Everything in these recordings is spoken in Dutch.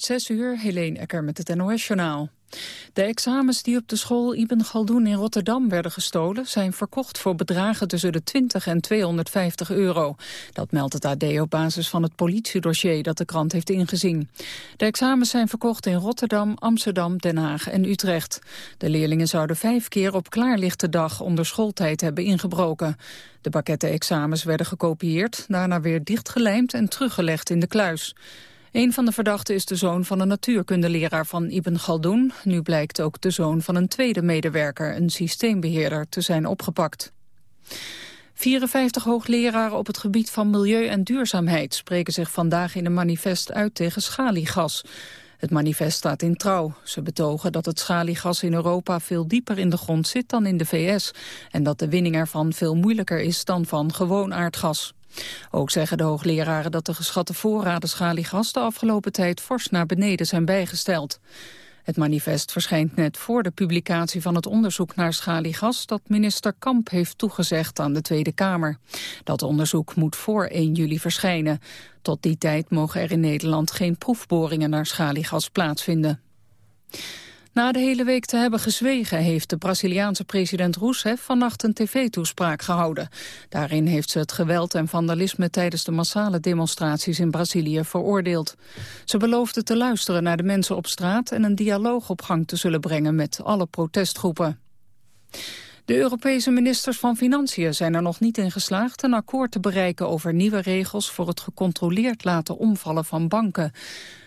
Zes uur, Helene Ecker met het NOS-journaal. De examens die op de school Ibn Galdoen in Rotterdam werden gestolen... zijn verkocht voor bedragen tussen de 20 en 250 euro. Dat meldt het AD op basis van het politiedossier dat de krant heeft ingezien. De examens zijn verkocht in Rotterdam, Amsterdam, Den Haag en Utrecht. De leerlingen zouden vijf keer op klaarlichte dag onder schooltijd hebben ingebroken. De pakketten examens werden gekopieerd, daarna weer dichtgelijmd en teruggelegd in de kluis. Een van de verdachten is de zoon van een natuurkundeleraar van Ibn Galdoen. Nu blijkt ook de zoon van een tweede medewerker, een systeembeheerder, te zijn opgepakt. 54 hoogleraren op het gebied van milieu en duurzaamheid spreken zich vandaag in een manifest uit tegen schaliegas. Het manifest staat in trouw. Ze betogen dat het schaliegas in Europa veel dieper in de grond zit dan in de VS en dat de winning ervan veel moeilijker is dan van gewoon aardgas. Ook zeggen de hoogleraren dat de geschatte voorraden schaliegas de afgelopen tijd fors naar beneden zijn bijgesteld. Het manifest verschijnt net voor de publicatie van het onderzoek naar schaliegas dat minister Kamp heeft toegezegd aan de Tweede Kamer. Dat onderzoek moet voor 1 juli verschijnen. Tot die tijd mogen er in Nederland geen proefboringen naar schaliegas plaatsvinden. Na de hele week te hebben gezwegen heeft de Braziliaanse president Rousseff vannacht een tv-toespraak gehouden. Daarin heeft ze het geweld en vandalisme tijdens de massale demonstraties in Brazilië veroordeeld. Ze beloofde te luisteren naar de mensen op straat en een dialoog op gang te zullen brengen met alle protestgroepen. De Europese ministers van Financiën zijn er nog niet in geslaagd een akkoord te bereiken over nieuwe regels voor het gecontroleerd laten omvallen van banken.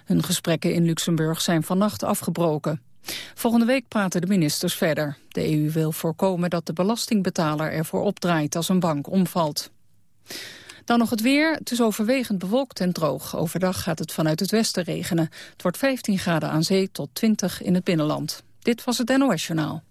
Hun gesprekken in Luxemburg zijn vannacht afgebroken. Volgende week praten de ministers verder. De EU wil voorkomen dat de belastingbetaler ervoor opdraait als een bank omvalt. Dan nog het weer. Het is overwegend bewolkt en droog. Overdag gaat het vanuit het westen regenen. Het wordt 15 graden aan zee tot 20 in het binnenland. Dit was het NOS Journaal.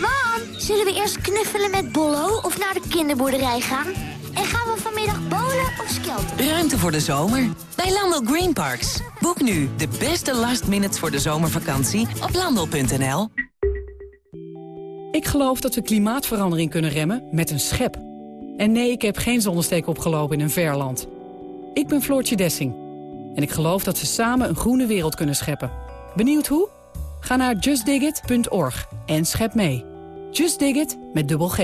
Mam, zullen we eerst knuffelen met Bollo of naar de kinderboerderij gaan? En gaan we vanmiddag bowlen of skelten? Ruimte voor de zomer bij Landel Green Parks. Boek nu de beste last minutes voor de zomervakantie op landel.nl. Ik geloof dat we klimaatverandering kunnen remmen met een schep. En nee, ik heb geen zonnesteek opgelopen in een ver land. Ik ben Floortje Dessing. En ik geloof dat we samen een groene wereld kunnen scheppen. Benieuwd hoe? Ga naar justdigit.org en schep mee. Just Dig It met dubbel G.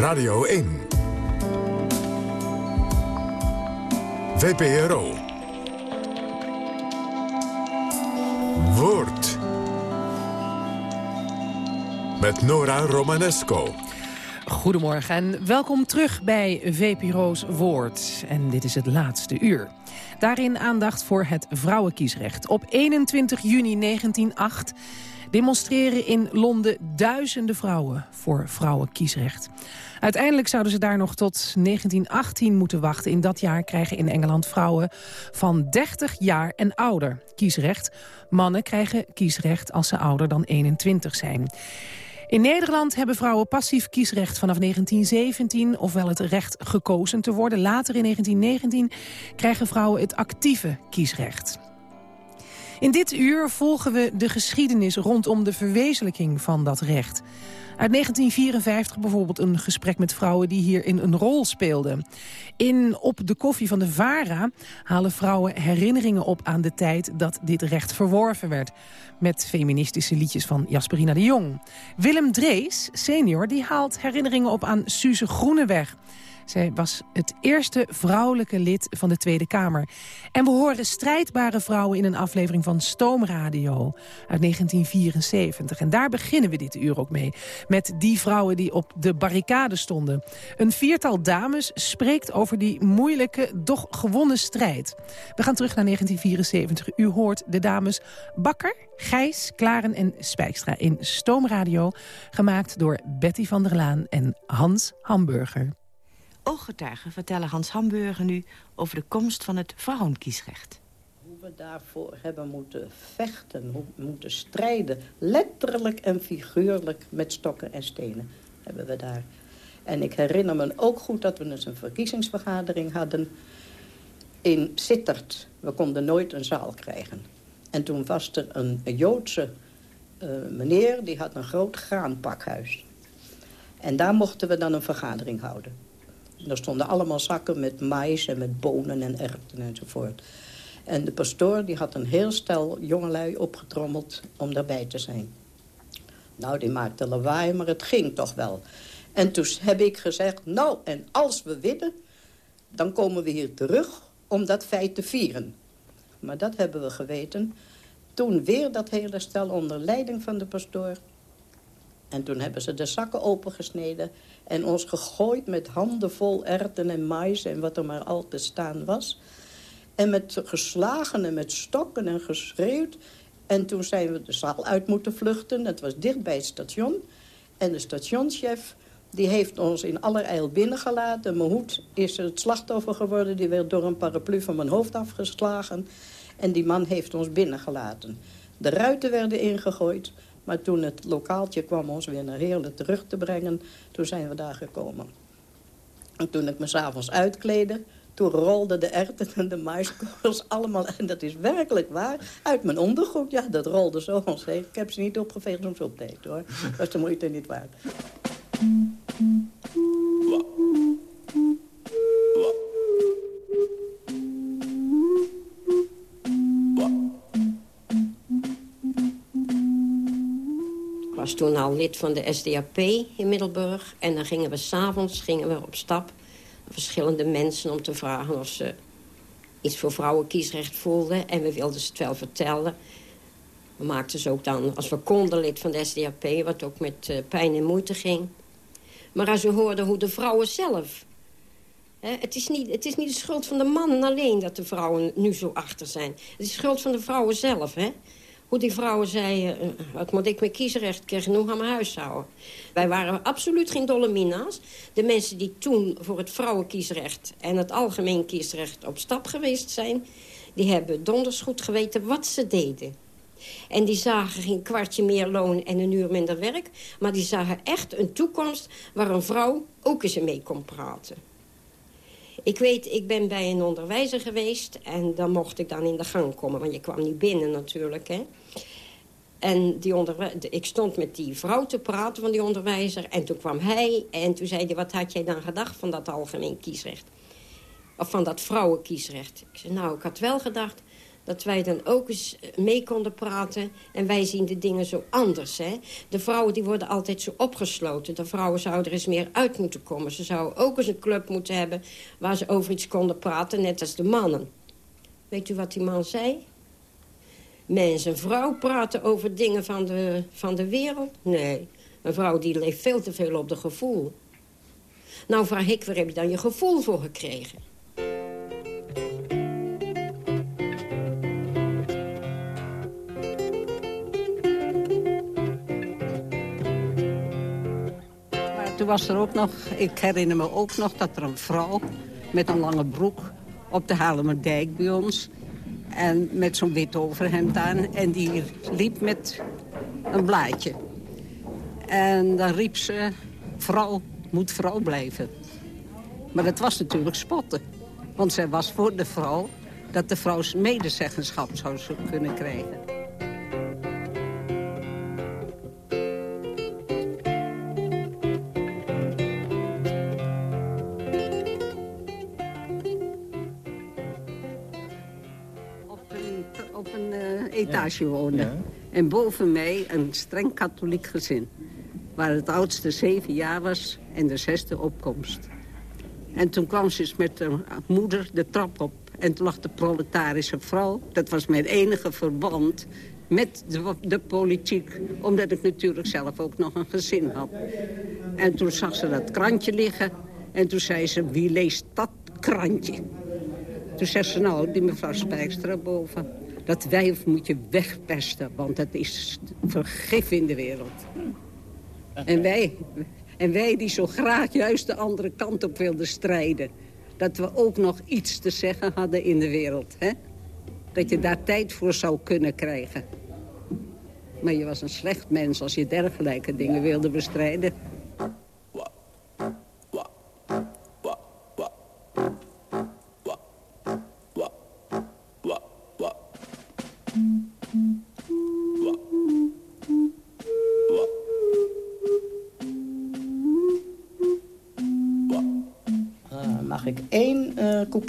Radio 1. VPRO. Woord. Met Nora Romanesco. Goedemorgen en welkom terug bij VPRO's Woord. En dit is het laatste uur. Daarin aandacht voor het vrouwenkiesrecht. Op 21 juni 1908 demonstreren in Londen duizenden vrouwen voor vrouwenkiesrecht. Uiteindelijk zouden ze daar nog tot 1918 moeten wachten. In dat jaar krijgen in Engeland vrouwen van 30 jaar en ouder kiesrecht. Mannen krijgen kiesrecht als ze ouder dan 21 zijn. In Nederland hebben vrouwen passief kiesrecht vanaf 1917... ofwel het recht gekozen te worden. Later in 1919 krijgen vrouwen het actieve kiesrecht. In dit uur volgen we de geschiedenis rondom de verwezenlijking van dat recht. Uit 1954 bijvoorbeeld een gesprek met vrouwen die hierin een rol speelden. In Op de koffie van de VARA halen vrouwen herinneringen op aan de tijd dat dit recht verworven werd. Met feministische liedjes van Jasperina de Jong. Willem Drees, senior, die haalt herinneringen op aan Suze Groeneweg. Zij was het eerste vrouwelijke lid van de Tweede Kamer. En we horen strijdbare vrouwen in een aflevering van Stoomradio uit 1974. En daar beginnen we dit uur ook mee. Met die vrouwen die op de barricade stonden. Een viertal dames spreekt over die moeilijke, doch gewonnen strijd. We gaan terug naar 1974. U hoort de dames Bakker, Gijs, Klaren en Spijkstra in Stoomradio. Gemaakt door Betty van der Laan en Hans Hamburger. Ooggetuigen vertellen Hans Hamburger nu over de komst van het vrouwenkiesrecht. Hoe we daarvoor hebben moeten vechten, hoe moeten strijden. Letterlijk en figuurlijk met stokken en stenen hebben we daar. En ik herinner me ook goed dat we eens een verkiezingsvergadering hadden in Sittert. We konden nooit een zaal krijgen. En toen was er een Joodse meneer die had een groot graanpakhuis. En daar mochten we dan een vergadering houden. Er stonden allemaal zakken met mais en met bonen en erwten enzovoort. En de pastoor die had een heel stel jongelui opgetrommeld om daarbij te zijn. Nou, die maakte lawaai, maar het ging toch wel. En toen heb ik gezegd, nou, en als we winnen... dan komen we hier terug om dat feit te vieren. Maar dat hebben we geweten. Toen weer dat hele stel onder leiding van de pastoor. En toen hebben ze de zakken opengesneden... en ons gegooid met handen vol erwten en mais en wat er maar al te staan was. En met geslagen en met stokken en geschreeuwd. En toen zijn we de zaal uit moeten vluchten. Dat was dicht bij het station. En de stationschef die heeft ons in allerijl binnengelaten. Mijn hoed is het slachtoffer geworden. Die werd door een paraplu van mijn hoofd afgeslagen. En die man heeft ons binnengelaten. De ruiten werden ingegooid. Maar toen het lokaaltje kwam ons weer naar Heerlen terug te brengen... toen zijn we daar gekomen. En toen ik me s'avonds uitkleedde... toen rolden de erwten en de maiskorrels allemaal... en dat is werkelijk waar, uit mijn ondergoed. Ja, dat rolde zo ontzettend. Ik heb ze niet opgeveegd om ze op te eten, hoor. Dat is de moeite niet waard. Toen al lid van de SDAP in Middelburg. En dan gingen we s'avonds op stap verschillende mensen om te vragen of ze iets voor vrouwenkiesrecht voelden. En we wilden ze het wel vertellen. We maakten ze ook dan, als we konden, lid van de SDAP... wat ook met uh, pijn en moeite ging. Maar als we hoorden hoe de vrouwen zelf... Hè, het, is niet, het is niet de schuld van de mannen alleen dat de vrouwen nu zo achter zijn. Het is de schuld van de vrouwen zelf, hè. Hoe die vrouwen zeiden, uh, wat moet ik met kiesrecht, ik genoeg aan mijn huishouden. Wij waren absoluut geen dolle mina's. De mensen die toen voor het vrouwenkiesrecht en het algemeen kiesrecht op stap geweest zijn... die hebben donders goed geweten wat ze deden. En die zagen geen kwartje meer loon en een uur minder werk. Maar die zagen echt een toekomst waar een vrouw ook eens mee kon praten. Ik weet, ik ben bij een onderwijzer geweest en dan mocht ik dan in de gang komen. Want je kwam niet binnen natuurlijk, hè. En die ik stond met die vrouw te praten van die onderwijzer. En toen kwam hij en toen zei hij... wat had jij dan gedacht van dat algemeen kiesrecht? Of van dat vrouwenkiesrecht? Ik zei, nou, ik had wel gedacht dat wij dan ook eens mee konden praten. En wij zien de dingen zo anders. Hè? De vrouwen die worden altijd zo opgesloten. De vrouwen zouden er eens meer uit moeten komen. Ze zouden ook eens een club moeten hebben waar ze over iets konden praten, net als de mannen. Weet u wat die man zei? Mens en vrouw praten over dingen van de, van de wereld? Nee, een vrouw die leeft veel te veel op de gevoel. Nou vraag ik, waar heb je dan je gevoel voor gekregen? toen was er ook nog, ik herinner me ook nog dat er een vrouw met een lange broek op de Halemerdijk bij ons. En met zo'n wit overhemd aan. En die liep met een blaadje. En dan riep ze, vrouw moet vrouw blijven. Maar dat was natuurlijk spotten. Want zij was voor de vrouw dat de vrouw medezeggenschap zou kunnen krijgen. Etage woonde. En boven mij een streng katholiek gezin. Waar het oudste zeven jaar was en de zesde opkomst. En toen kwam ze met de moeder de trap op. En toen lag de proletarische vrouw. Dat was mijn enige verband met de, de, politiek. Omdat ik natuurlijk zelf ook nog een gezin had. En toen zag ze dat krantje liggen. En toen zei ze, wie leest dat krantje? Toen zei ze, nou, die mevrouw Spijkstra boven. Dat wijf moet je wegpesten, want het is vergif in de wereld. En wij, en wij die zo graag juist de andere kant op wilden strijden. Dat we ook nog iets te zeggen hadden in de wereld. Hè? Dat je daar tijd voor zou kunnen krijgen. Maar je was een slecht mens als je dergelijke dingen wilde bestrijden.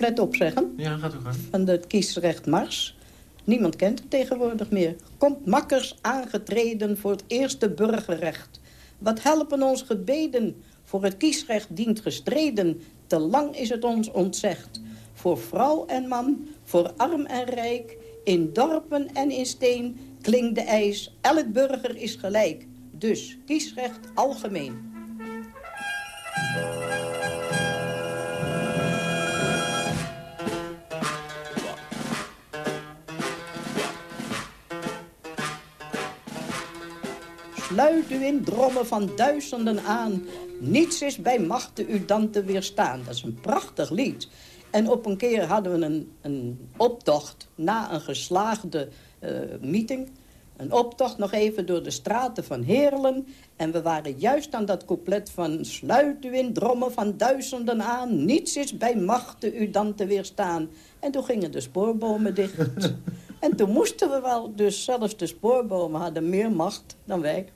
Couplet opzeggen? Ja, gaat u gaan. Van de kiesrechtmars. Niemand kent het tegenwoordig meer. Komt makkers aangetreden voor het eerste burgerrecht. Wat helpen ons gebeden? Voor het kiesrecht dient gestreden. Te lang is het ons ontzegd. Voor vrouw en man, voor arm en rijk... in dorpen en in steen klinkt de eis... elk burger is gelijk. Dus kiesrecht algemeen. Sluit u in drommen van duizenden aan. Niets is bij machten u dan te weerstaan. Dat is een prachtig lied. En op een keer hadden we een, een optocht na een geslaagde uh, meeting. Een optocht nog even door de straten van Heerlen. En we waren juist aan dat couplet van... Sluit u in drommen van duizenden aan. Niets is bij machten u dan te weerstaan. En toen gingen de spoorbomen dicht. en toen moesten we wel. Dus zelfs de spoorbomen hadden meer macht dan wij.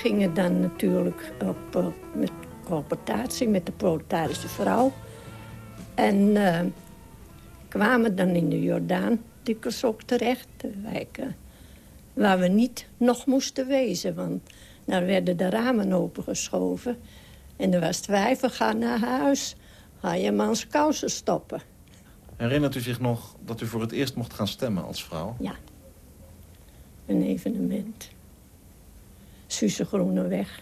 Gingen dan natuurlijk op, uh, met confrontatie met de proletarische vrouw. En uh, kwamen dan in de Jordaan, dikwijls ook terecht. De wijken waar we niet nog moesten wezen. Want dan werden de ramen opengeschoven. En er was twijfel, ga naar huis. Ga je mans kousen stoppen. Herinnert u zich nog dat u voor het eerst mocht gaan stemmen als vrouw? Ja. Een evenement. Suze Groeneweg.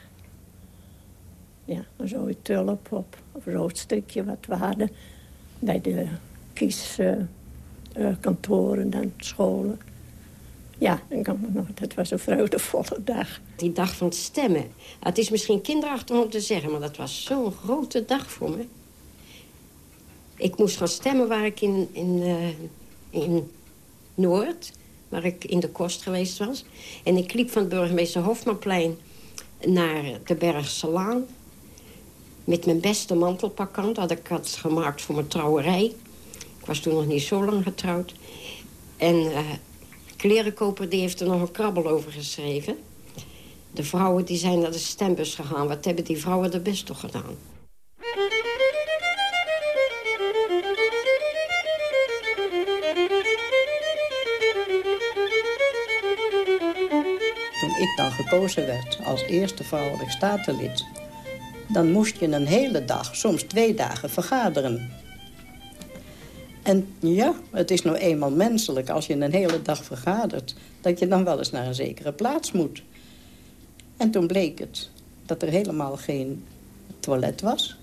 Ja, zo'n tulp op, of rood stukje wat we hadden. Bij de kieskantoren, uh, dan scholen. Ja, dan kan me nog, dat was een vreugdevolle dag. Die dag van het stemmen. Het is misschien kinderachtig om te zeggen, maar dat was zo'n grote dag voor me. Ik moest gaan stemmen waar ik in, in, uh, in Noord, waar ik in de kost geweest was. En ik liep van het burgemeester Hofmanplein naar de Bergse Laan. Met mijn beste mantelpak aan, dat ik had gemaakt voor mijn trouwerij. Ik was toen nog niet zo lang getrouwd. En uh, klerenkoper die heeft er nog een krabbel over geschreven. De vrouwen die zijn naar de stembus gegaan. Wat hebben die vrouwen er best toch gedaan? Als eerste vrouwelijk statenlid... dan moest je een hele dag, soms twee dagen, vergaderen. En ja, het is nou eenmaal menselijk als je een hele dag vergadert... dat je dan wel eens naar een zekere plaats moet. En toen bleek het dat er helemaal geen toilet was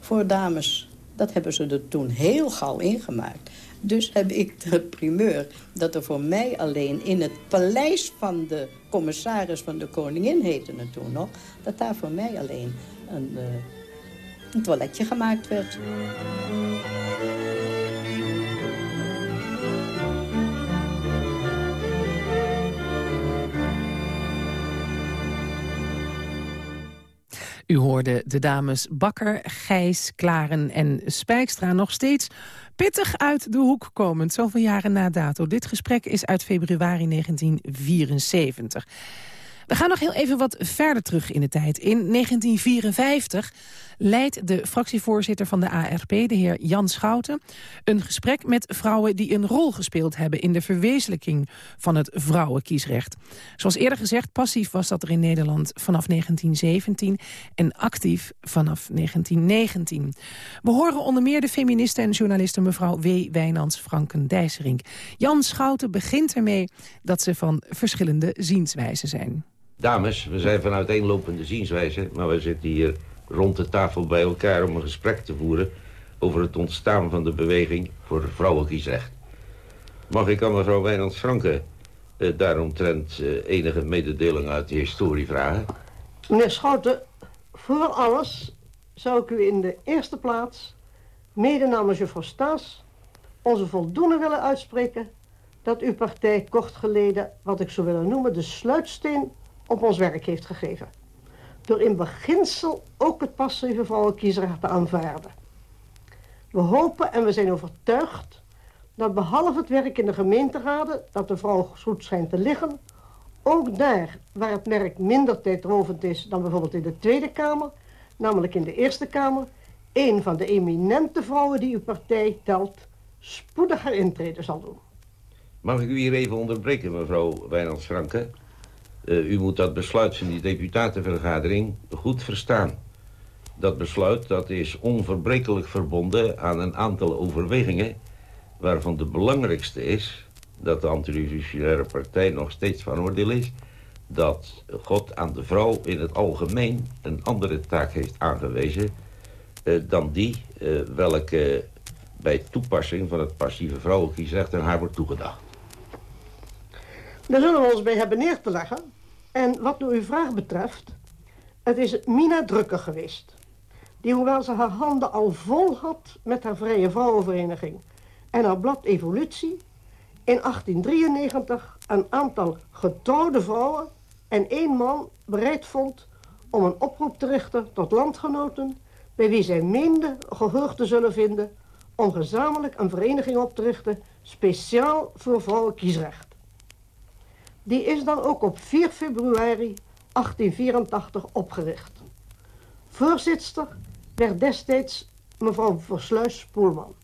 voor dames. Dat hebben ze er toen heel gauw ingemaakt. Dus heb ik de primeur dat er voor mij alleen in het paleis van de commissaris van de koningin heette het toen nog... dat daar voor mij alleen een, uh, een toiletje gemaakt werd. U hoorde de dames Bakker, Gijs, Klaren en Spijkstra nog steeds pittig uit de hoek komend, zoveel jaren na dato. Dit gesprek is uit februari 1974. We gaan nog heel even wat verder terug in de tijd. In 1954 leidt de fractievoorzitter van de ARP, de heer Jan Schouten... een gesprek met vrouwen die een rol gespeeld hebben... in de verwezenlijking van het vrouwenkiesrecht. Zoals eerder gezegd, passief was dat er in Nederland vanaf 1917... en actief vanaf 1919. We horen onder meer de feministe en journaliste mevrouw W. Wijnands Franken-Dijserink. Jan Schouten begint ermee dat ze van verschillende zienswijzen zijn. Dames, we zijn van uiteenlopende zienswijze, maar we zitten hier rond de tafel bij elkaar om een gesprek te voeren over het ontstaan van de beweging voor vrouwenkiesrecht. Mag ik aan mevrouw Wijnands Franke eh, daaromtrent eh, enige mededeling uit de historie vragen? Meneer Schouten, voor alles zou ik u in de eerste plaats, mede namens juffrouw Staes, onze voldoening willen uitspreken dat uw partij kort geleden, wat ik zou willen noemen, de sluitsteen op ons werk heeft gegeven. Door in beginsel ook het passieve vrouwenkiesrecht te aanvaarden. We hopen en we zijn overtuigd dat behalve het werk in de gemeenteraden... dat de vrouw goed schijnt te liggen... ook daar waar het merk minder tijdrovend is dan bijvoorbeeld in de Tweede Kamer... namelijk in de Eerste Kamer... een van de eminente vrouwen die uw partij telt... spoedig haar intrede zal doen. Mag ik u hier even onderbreken, mevrouw Wijnands-Franke? Uh, u moet dat besluit van die deputatenvergadering goed verstaan. Dat besluit dat is onverbrekelijk verbonden aan een aantal overwegingen... waarvan de belangrijkste is dat de antirevolutionaire partij nog steeds van oordeel is... dat God aan de vrouw in het algemeen een andere taak heeft aangewezen... Uh, dan die uh, welke bij toepassing van het passieve vrouwenkiesrecht aan haar wordt toegedacht. Daar zullen we ons bij hebben neer te leggen. En wat uw vraag betreft, het is Mina Drukker geweest. Die, hoewel ze haar handen al vol had met haar Vrije Vrouwenvereniging en haar blad Evolutie, in 1893 een aantal getrouwde vrouwen en één man bereid vond om een oproep te richten tot landgenoten bij wie zij meende gehoor te zullen vinden om gezamenlijk een vereniging op te richten speciaal voor vrouwenkiesrecht. Die is dan ook op 4 februari 1884 opgericht. Voorzitter werd destijds mevrouw Versluis-Poelman.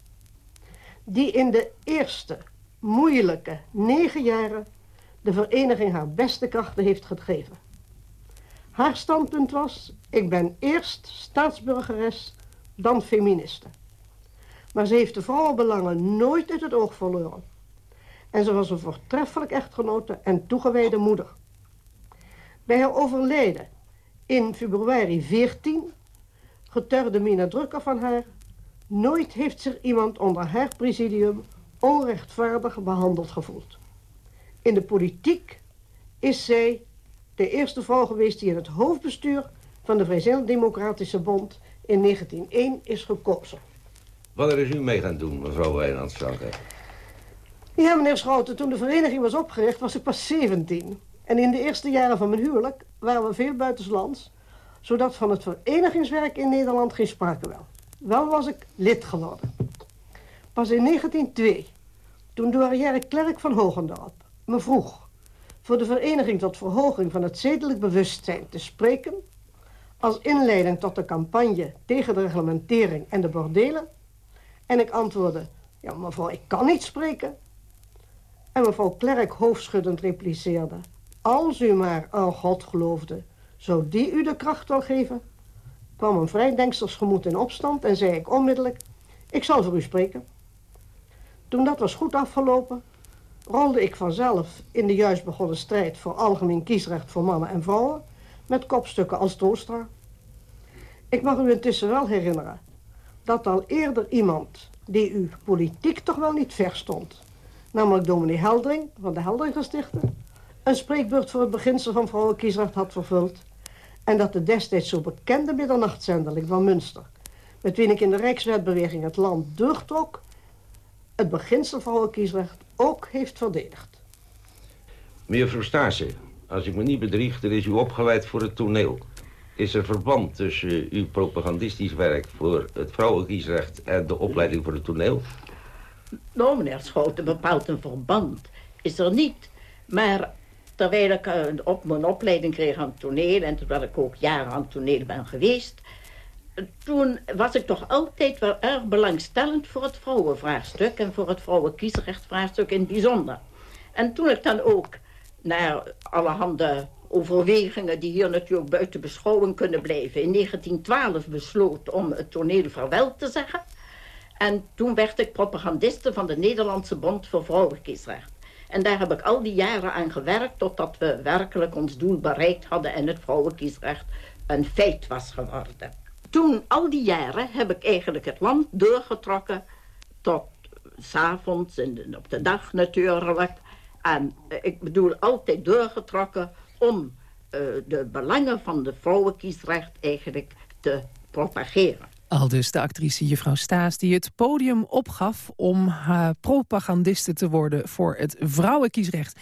Die in de eerste moeilijke negen jaren de vereniging haar beste krachten heeft gegeven. Haar standpunt was, ik ben eerst staatsburgeres, dan feministe. Maar ze heeft de vrouwenbelangen nooit uit het oog verloren. En ze was een voortreffelijk echtgenote en toegewijde moeder. Bij haar overlijden in februari 14 getuigde Mina Drukker van haar... nooit heeft zich iemand onder haar presidium onrechtvaardig behandeld gevoeld. In de politiek is zij de eerste vrouw geweest die in het hoofdbestuur van de Vrijzinnig Democratische Bond in 1901 is gekozen. Wat is u mee gaan doen, mevrouw wijnands Ja, meneer Schouten, toen de vereniging was opgericht was ik pas 17. En in de eerste jaren van mijn huwelijk waren we veel buitenslands... zodat van het verenigingswerk in Nederland geen sprake wel. Wel was ik lid geworden. Pas in 1902, toen douarière Klerk van Hogendorp me vroeg... voor de vereniging tot verhoging van het zedelijk bewustzijn te spreken... als inleiding tot de campagne tegen de reglementering en de bordelen... en ik antwoordde, ja mevrouw, ik kan niet spreken... En mevrouw Klerk hoofdschuddend repliceerde... Als u maar aan God geloofde, zou die u de kracht wel geven? kwam een vrijdenkstersgemoed in opstand en zei ik onmiddellijk... Ik zal voor u spreken. Toen dat was goed afgelopen, rolde ik vanzelf in de juist begonnen strijd... voor algemeen kiesrecht voor mannen en vrouwen... met kopstukken als toostra. Ik mag u intussen wel herinneren... dat al eerder iemand die u politiek toch wel niet verstond namelijk dominee Heldring van de Heldringerstichten, een spreekbeurt voor het beginsel van vrouwenkiesrecht had vervuld en dat de destijds zo bekende middernachtzendeling van Münster, met wie ik in de Rijkswetbeweging het land doortrok, het beginsel vrouwenkiesrecht ook heeft verdedigd. Meneer Frostase, als ik me niet bedrieg, dan is u opgeleid voor het toneel. Is er verband tussen uw propagandistisch werk voor het vrouwenkiesrecht en de opleiding voor het toneel? Nou, meneer Schouten, bepaald een verband is er niet. Maar terwijl ik uh, op mijn opleiding kreeg aan toneel... en terwijl ik ook jaren aan toneel ben geweest... toen was ik toch altijd wel erg belangstellend voor het vrouwenvraagstuk... en voor het vrouwenkiesrechtvraagstuk in het bijzonder. En toen ik dan ook naar allerhande overwegingen... die hier natuurlijk buiten beschouwing kunnen blijven... in 1912 besloot om het toneel vaarwel te zeggen... En toen werd ik propagandiste van de Nederlandse Bond voor Vrouwenkiesrecht. En daar heb ik al die jaren aan gewerkt... totdat we werkelijk ons doel bereikt hadden... en het vrouwenkiesrecht een feit was geworden. Toen, al die jaren, heb ik eigenlijk het land doorgetrokken... tot s'avonds en op de dag natuurlijk. En eh, ik bedoel altijd doorgetrokken om uh, de belangen van de vrouwenkiesrecht eigenlijk te propageren. Al dus de actrice juffrouw Staes die het podium opgaf om uh, propagandiste te worden voor het vrouwenkiesrecht.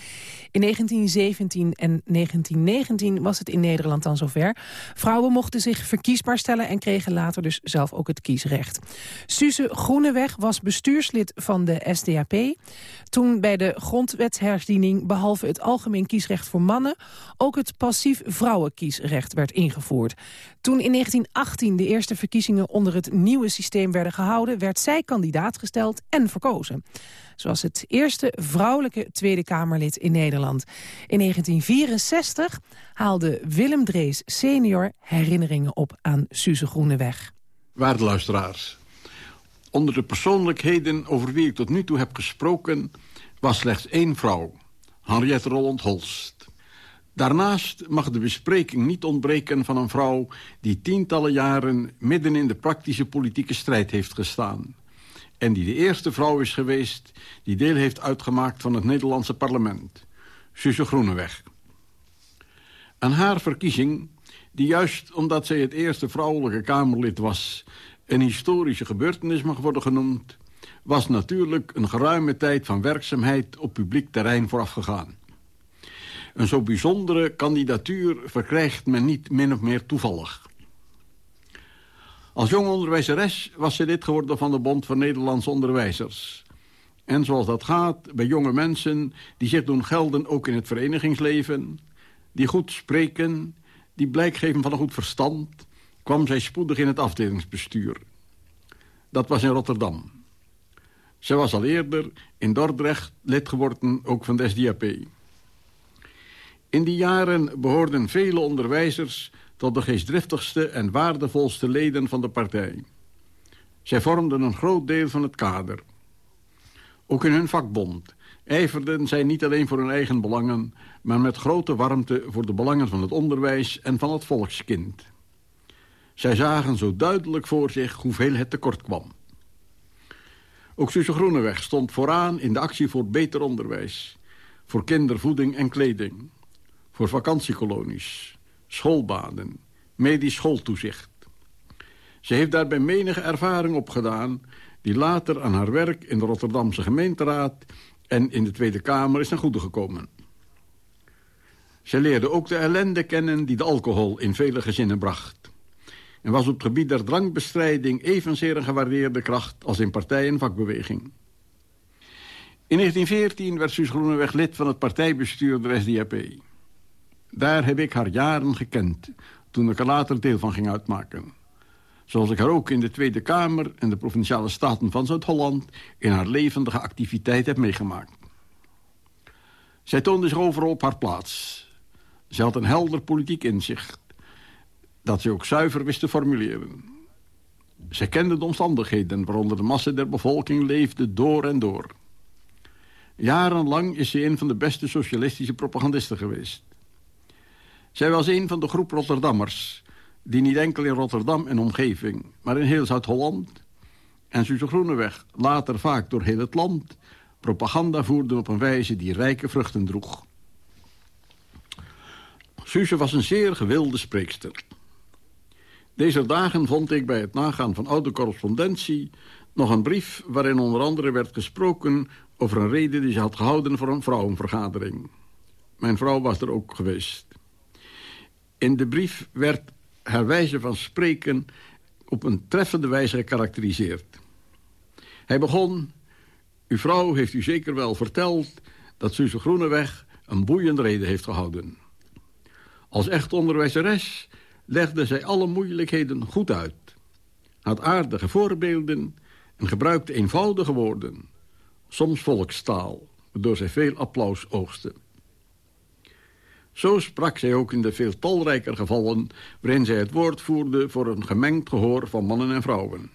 In 1917 en 1919 was het in Nederland dan zover. Vrouwen mochten zich verkiesbaar stellen en kregen later dus zelf ook het kiesrecht. Suze Groeneweg was bestuurslid van de SDAP. Toen bij de grondwetsherziening behalve het algemeen kiesrecht voor mannen... ook het passief vrouwenkiesrecht werd ingevoerd. Toen in 1918 de eerste verkiezingen onder het nieuwe systeem werden gehouden... werd zij kandidaat gesteld en verkozen. Zoals het eerste vrouwelijke Tweede Kamerlid in Nederland. In 1964 haalde Willem Drees senior herinneringen op aan Suze Groeneweg. Waarde luisteraars, onder de persoonlijkheden over wie ik tot nu toe heb gesproken... was slechts één vrouw, Henriette Roland-Holst. Daarnaast mag de bespreking niet ontbreken van een vrouw... die tientallen jaren midden in de praktische politieke strijd heeft gestaan. En die de eerste vrouw is geweest die deel heeft uitgemaakt van het Nederlandse parlement. Suze Groeneweg. Aan haar verkiezing, die juist omdat zij het eerste vrouwelijke Kamerlid was... een historische gebeurtenis mag worden genoemd... was natuurlijk een geruime tijd van werkzaamheid op publiek terrein voorafgegaan. Een zo bijzondere kandidatuur verkrijgt men niet min of meer toevallig. Als jonge onderwijzeres was ze lid geworden van de Bond van Nederlandse Onderwijzers. En zoals dat gaat bij jonge mensen die zich doen gelden ook in het verenigingsleven... die goed spreken, die blijk geven van een goed verstand... kwam zij spoedig in het afdelingsbestuur. Dat was in Rotterdam. Zij was al eerder in Dordrecht lid geworden, ook van de SDAP. In die jaren behoorden vele onderwijzers tot de geestdriftigste en waardevolste leden van de partij. Zij vormden een groot deel van het kader. Ook in hun vakbond ijverden zij niet alleen voor hun eigen belangen... maar met grote warmte voor de belangen van het onderwijs en van het volkskind. Zij zagen zo duidelijk voor zich hoeveel het tekort kwam. Ook Suze Groeneweg stond vooraan in de actie voor beter onderwijs... voor kindervoeding en kleding voor vakantiekolonies, schoolbaden, medisch schooltoezicht. Ze heeft daarbij menige ervaring opgedaan... die later aan haar werk in de Rotterdamse gemeenteraad... en in de Tweede Kamer is ten goede gekomen. Ze leerde ook de ellende kennen die de alcohol in vele gezinnen bracht. En was op het gebied der drankbestrijding evenzeer een gewaardeerde kracht... als in partij en vakbeweging. In 1914 werd Suus Groeneweg lid van het partijbestuur der SDAP. Daar heb ik haar jaren gekend, toen ik er later deel van ging uitmaken. Zoals ik haar ook in de Tweede Kamer en de Provinciale Staten van Zuid-Holland... in haar levendige activiteit heb meegemaakt. Zij toonde zich overal op haar plaats. Ze had een helder politiek inzicht... dat ze ook zuiver wist te formuleren. Zij kende de omstandigheden waaronder de massa der bevolking leefde door en door. Jarenlang is ze een van de beste socialistische propagandisten geweest. Zij was een van de groep Rotterdammers... die niet enkel in Rotterdam en omgeving, maar in heel Zuid-Holland... en Suze Groeneweg later vaak door heel het land... propaganda voerden op een wijze die rijke vruchten droeg. Suze was een zeer gewilde spreekster. Deze dagen vond ik bij het nagaan van oude correspondentie... nog een brief waarin onder andere werd gesproken... over een reden die ze had gehouden voor een vrouwenvergadering. Mijn vrouw was er ook geweest. In de brief werd haar wijze van spreken op een treffende wijze gekarakteriseerd. Hij begon... Uw vrouw heeft u zeker wel verteld dat Suze Groeneweg een boeiende reden heeft gehouden. Als echt onderwijzeres legde zij alle moeilijkheden goed uit. Had aardige voorbeelden en gebruikte eenvoudige woorden. Soms volkstaal, waardoor zij veel applaus oogste. Zo sprak zij ook in de veel talrijker gevallen... waarin zij het woord voerde voor een gemengd gehoor van mannen en vrouwen.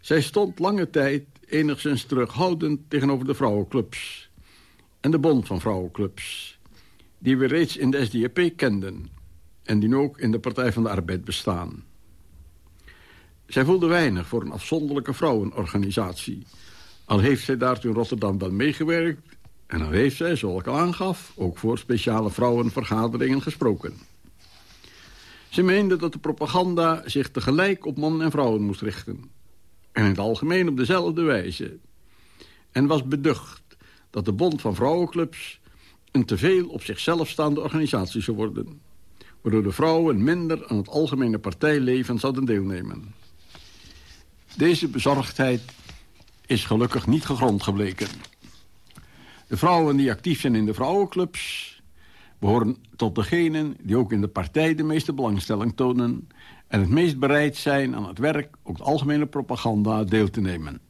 Zij stond lange tijd enigszins terughoudend tegenover de vrouwenclubs... en de bond van vrouwenclubs... die we reeds in de SDAP kenden... en die nu ook in de Partij van de Arbeid bestaan. Zij voelde weinig voor een afzonderlijke vrouwenorganisatie... al heeft zij daartoe in Rotterdam wel meegewerkt en dan heeft zij, zoals ik al aangaf, ook voor speciale vrouwenvergaderingen gesproken. Ze meende dat de propaganda zich tegelijk op mannen en vrouwen moest richten. En in het algemeen op dezelfde wijze. En was beducht dat de Bond van Vrouwenclubs... een teveel op zichzelf staande organisatie zou worden. Waardoor de vrouwen minder aan het algemene partijleven zouden deelnemen. Deze bezorgdheid is gelukkig niet gegrond gebleken. De vrouwen die actief zijn in de vrouwenclubs behoren tot degenen die ook in de partij de meeste belangstelling tonen... en het meest bereid zijn aan het werk, ook de algemene propaganda, deel te nemen.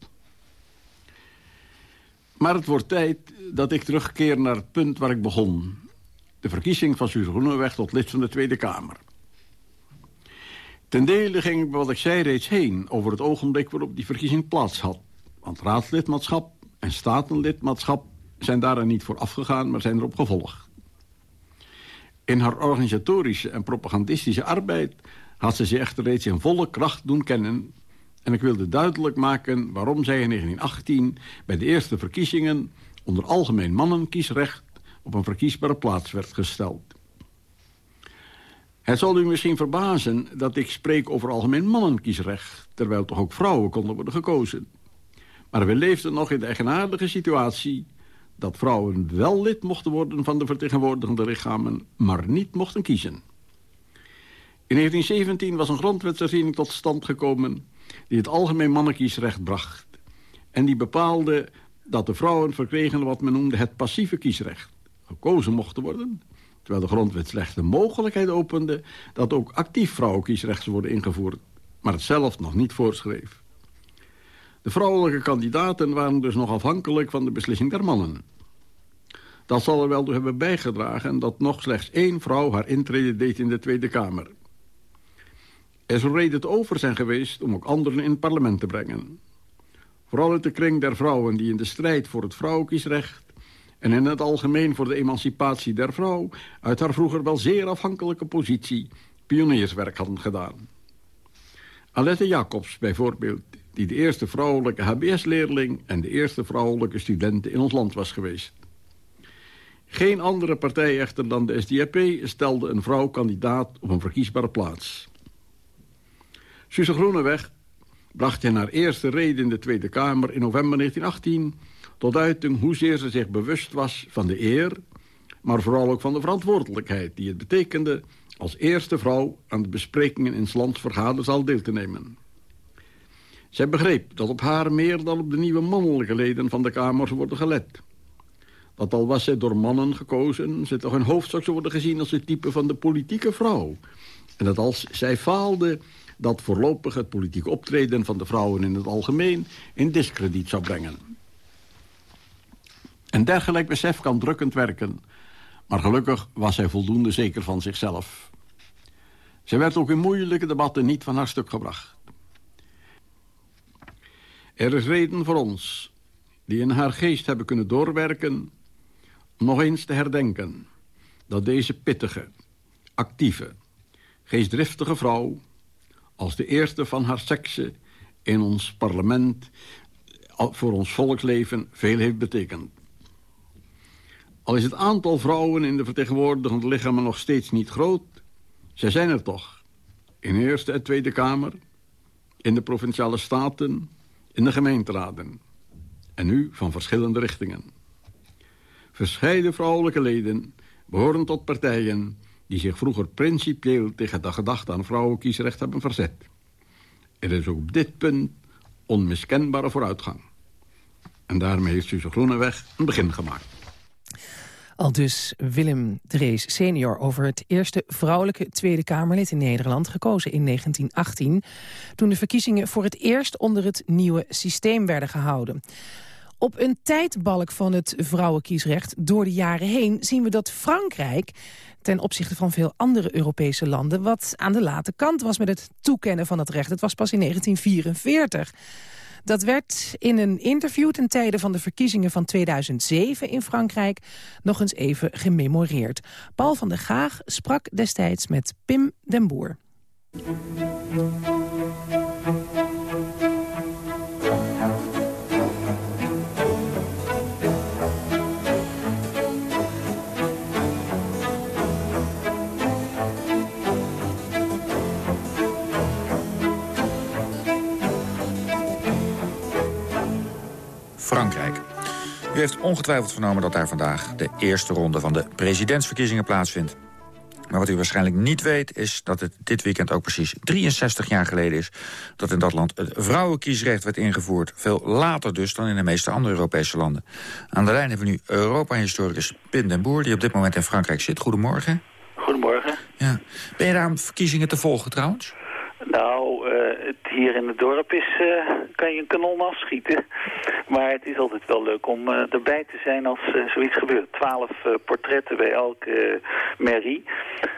Maar het wordt tijd dat ik terugkeer naar het punt waar ik begon. De verkiezing van Suze Groeneweg tot lid van de Tweede Kamer. Ten dele ging wat ik zei reeds heen... over het ogenblik waarop die verkiezing plaats had. Want raadslidmaatschap en statenlidmaatschap zijn daar niet voor afgegaan... maar zijn erop gevolgd. In haar organisatorische en propagandistische arbeid had ze zich echter reeds in volle kracht doen kennen... en ik wilde duidelijk maken waarom zij in 1918 bij de eerste verkiezingen... onder algemeen mannenkiesrecht op een verkiesbare plaats werd gesteld. Het zal u misschien verbazen dat ik spreek over algemeen mannenkiesrecht... terwijl toch ook vrouwen konden worden gekozen. Maar we leefden nog in de eigenaardige situatie dat vrouwen wel lid mochten worden van de vertegenwoordigende lichamen... maar niet mochten kiezen. In 1917 was een grondwetsherziening tot stand gekomen... die het algemeen mannenkiesrecht bracht. En die bepaalde dat de vrouwen verkregen wat men noemde het passieve kiesrecht. Gekozen mochten worden, terwijl de grondwet slechts de mogelijkheid opende... dat ook actief vrouwenkiesrecht zou worden ingevoerd, maar het zelf nog niet voorschreef. De vrouwelijke kandidaten waren dus nog afhankelijk van de beslissing der mannen. Dat zal er wel toe hebben bijgedragen dat nog slechts één vrouw haar intrede deed in de Tweede Kamer. Er zou reden over zijn geweest om ook anderen in het parlement te brengen. Vooral uit de kring der vrouwen die in de strijd voor het vrouwenkiesrecht... en in het algemeen voor de emancipatie der vrouw... uit haar vroeger wel zeer afhankelijke positie pionierswerk hadden gedaan. Alette Jacobs bijvoorbeeld, die de eerste vrouwelijke HBS-leerling... en de eerste vrouwelijke student in ons land was geweest. Geen andere partij echter dan de SDAP stelde een vrouw kandidaat op een verkiesbare plaats. Suze Groeneweg bracht in haar eerste reden in de Tweede Kamer in november 1918 tot uiting hoezeer ze zich bewust was van de eer, maar vooral ook van de verantwoordelijkheid die het betekende als eerste vrouw aan de besprekingen in Lands vergaderzaal deel te nemen. Zij begreep dat op haar meer dan op de nieuwe mannelijke leden van de Kamer zou worden gelet. Dat al was zij door mannen gekozen, ze toch een hoofdstuk zou worden gezien als het type van de politieke vrouw. En dat als zij faalde, dat voorlopig het politieke optreden van de vrouwen in het algemeen in discrediet zou brengen. Een dergelijk besef kan drukkend werken, maar gelukkig was zij voldoende zeker van zichzelf. Zij werd ook in moeilijke debatten niet van haar stuk gebracht. Er is reden voor ons, die in haar geest hebben kunnen doorwerken nog eens te herdenken dat deze pittige, actieve, geestdriftige vrouw... als de eerste van haar sekse in ons parlement voor ons volksleven veel heeft betekend. Al is het aantal vrouwen in de vertegenwoordigende lichamen nog steeds niet groot... zij zijn er toch. In Eerste en Tweede Kamer, in de Provinciale Staten, in de gemeenteraden. En nu van verschillende richtingen. Verscheiden vrouwelijke leden behoren tot partijen... die zich vroeger principieel tegen de gedachte aan vrouwenkiesrecht hebben verzet. Er is ook op dit punt onmiskenbare vooruitgang. En daarmee heeft Suze Groeneweg een begin gemaakt. Al dus Willem Drees senior over het eerste vrouwelijke Tweede Kamerlid in Nederland... gekozen in 1918, toen de verkiezingen voor het eerst onder het nieuwe systeem werden gehouden. Op een tijdbalk van het vrouwenkiesrecht door de jaren heen... zien we dat Frankrijk ten opzichte van veel andere Europese landen... wat aan de late kant was met het toekennen van het recht. Het was pas in 1944. Dat werd in een interview ten tijde van de verkiezingen van 2007 in Frankrijk nog eens even gememoreerd. Paul van der Gaag sprak destijds met Pim den Boer. Heeft ongetwijfeld vernomen dat daar vandaag de eerste ronde van de presidentsverkiezingen plaatsvindt. Maar wat u waarschijnlijk niet weet is dat het dit weekend ook precies 63 jaar geleden is... dat in dat land het vrouwenkiesrecht werd ingevoerd. Veel later dus dan in de meeste andere Europese landen. Aan de lijn hebben we nu Europa-historicus Pin den Boer... die op dit moment in Frankrijk zit. Goedemorgen. Goedemorgen. Ja. Ben je daar om verkiezingen te volgen trouwens? Nou, uh, het hier in het dorp is, uh, kan je een kanon afschieten. Maar het is altijd wel leuk om uh, erbij te zijn als zoiets gebeurt. Twaalf portretten bij elke mairie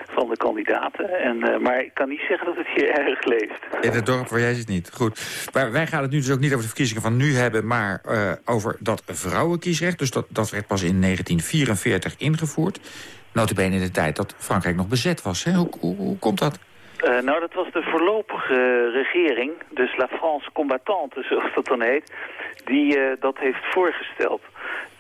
van de kandidaten. En, maar ik kan niet zeggen dat het hier erg leeft. In het dorp waar jij zit niet. Goed. Maar wij gaan het nu dus ook niet over de verkiezingen van nu hebben... maar over dat vrouwenkiesrecht. Dus dat, dat werd pas in 1944 ingevoerd. Notabene in de tijd dat Frankrijk nog bezet was. Hè? Hoe, hoe komt dat? Uh, nou, dat was de voorlopige regering, dus La France combattante, zoals dat dan heet, die uh, dat heeft voorgesteld.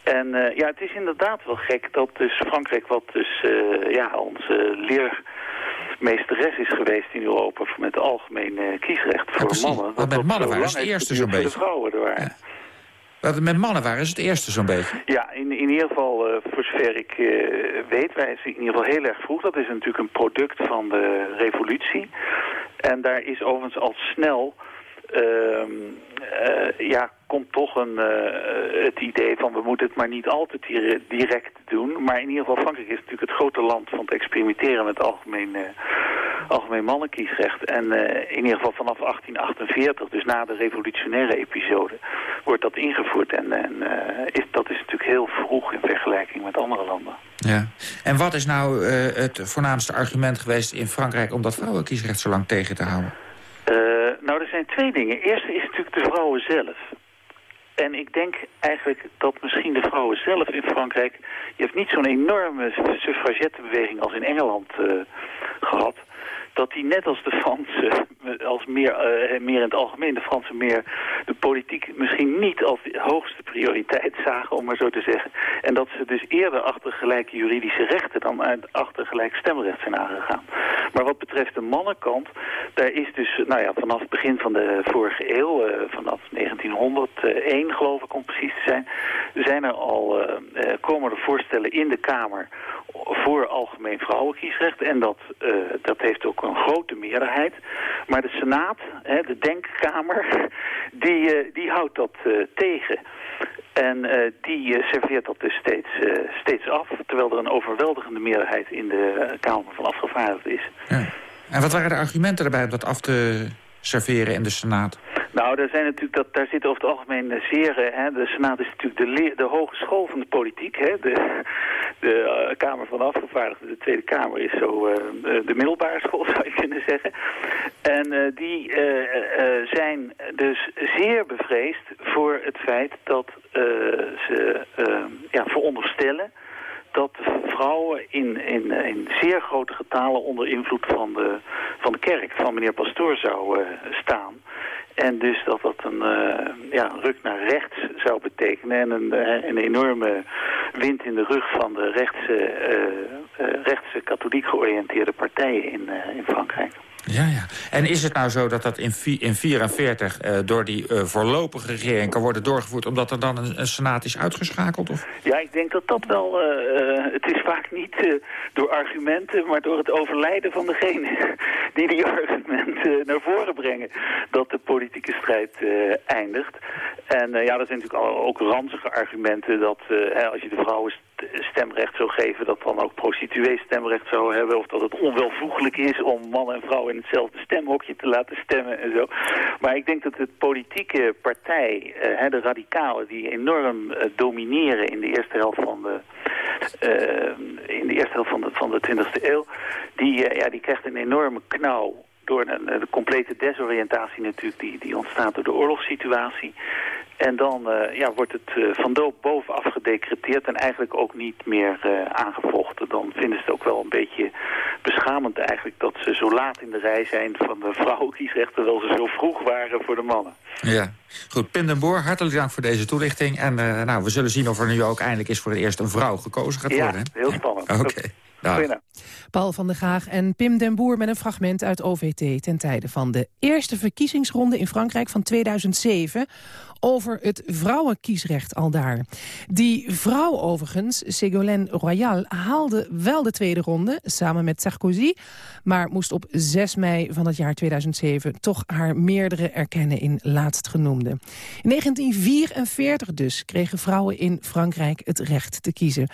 En uh, ja, het is inderdaad wel gek dat dus Frankrijk, wat dus ja, onze leermeesteres is geweest in Europa met het algemene kiesrecht voor ja, mannen. Want met mannen waren ze het eerste zo'n beetje. de vrouwen er waren. Ja. Met mannen waren ze het eerste zo'n beetje. Ja, in, in ieder geval, uh, voor zover ik uh, weet, wij zijn in ieder geval heel erg vroeg. Dat is natuurlijk een product van de revolutie. En daar is overigens al snel... Uh, ja, komt toch een, het idee van we moeten het maar niet altijd direct doen. Maar in ieder geval Frankrijk is natuurlijk het grote land van het experimenteren met algemeen, algemeen mannenkiesrecht. En in ieder geval vanaf 1848, dus na de revolutionaire episode, wordt dat ingevoerd. En, en is, dat is natuurlijk heel vroeg in vergelijking met andere landen. Ja. En wat is nou het voornaamste argument geweest in Frankrijk om dat vrouwenkiesrecht zo lang tegen te houden? Uh, nou, er zijn twee dingen. Eerst is natuurlijk de vrouwen zelf. En ik denk eigenlijk dat misschien de vrouwen zelf in Frankrijk... je hebt niet zo'n enorme suffragettenbeweging als in Engeland uh, gehad dat die net als de Fransen, als meer, uh, meer in het algemeen, de Fransen meer de politiek misschien niet als de hoogste prioriteit zagen, om maar zo te zeggen. En dat ze dus eerder achter gelijke juridische rechten dan achter gelijk stemrecht zijn aangegaan. Maar wat betreft de mannenkant, daar is dus, nou ja, vanaf het begin van de vorige eeuw, uh, vanaf 1901 geloof ik om precies te zijn, zijn er al, uh, komen voorstellen in de Kamer voor algemeen vrouwenkiesrecht. En dat, dat heeft ook een grote meerderheid. Maar de Senaat, hè, de Denkkamer, die, uh, die houdt dat uh, tegen. En die serveert dat dus steeds, steeds af, terwijl er een overweldigende meerderheid in de Kamer van Afgevaardigden is. Ja. En wat waren de argumenten erbij om dat af te serveren in de Senaat? Nou, daar, zijn natuurlijk dat, daar zitten over het algemeen zeer... Hè, de Senaat is natuurlijk de, de hogeschool van de politiek. Hè, de, de uh, Kamer van Afgevaardigden, de Tweede Kamer, is zo uh, de middelbare school, zou je kunnen zeggen. En die zijn dus zeer bevreesd voor het feit dat ze ja, veronderstellen dat vrouwen in, in, in zeer grote getalen onder invloed van de, van de kerk, van meneer Pastoor, zou uh, staan. En dus dat dat een uh, ja, ruk naar rechts zou betekenen en een, een enorme wind in de rug van de rechtse, rechtse katholiek georiënteerde partijen in, in Frankrijk. Ja, ja. En is het nou zo dat dat in 1944 uh, door die uh, voorlopige regering kan worden doorgevoerd... omdat er dan een, senaat is uitgeschakeld? Of? Ja, ik denk dat dat wel... Uh, het is vaak niet door argumenten, maar door het overlijden van degene... die die argumenten naar voren brengen, dat de politieke strijd eindigt. En ja, er zijn natuurlijk ook ranzige argumenten dat hè, als je de vrouwen stemrecht zou geven... dat dan ook prostituees stemrecht zou hebben... of dat het onwelvoegelijk is om man en vrouw in hetzelfde stemhokje te laten stemmen en zo. Maar ik denk dat de politieke partij, uh, de radicalen... die enorm domineren in de eerste helft van de... In de eerste helft van de, van de 20e eeuw... die, ja, die krijgt een enorme knauw door een, de complete desoriëntatie natuurlijk die, die ontstaat door de oorlogssituatie. En dan uh, ja, wordt het uh, van doop bovenaf gedecreteerd en eigenlijk ook niet meer uh, aangevochten. Dan vinden ze het ook wel een beetje beschamend eigenlijk dat ze zo laat in de rij zijn van de vrouwenkiesrecht, terwijl ze zo vroeg waren voor de mannen. Ja, goed. Pim den Boer, hartelijk dank voor deze toelichting. En nou, we zullen zien of er nu ook eindelijk eens voor het eerst een vrouw gekozen gaat worden. Ja, heel spannend. Oké. Okay. Paul van der Gaag en Pim den Boer met een fragment uit OVT... ten tijde van de eerste verkiezingsronde in Frankrijk van 2007 over het vrouwenkiesrecht al daar. Die vrouw overigens, Ségolène Royal, haalde wel de tweede ronde... samen met Sarkozy, maar moest op 6 mei van het jaar 2007... toch haar meerdere erkennen in laatstgenoemde. In 1944 dus kregen vrouwen in Frankrijk het recht te kiezen.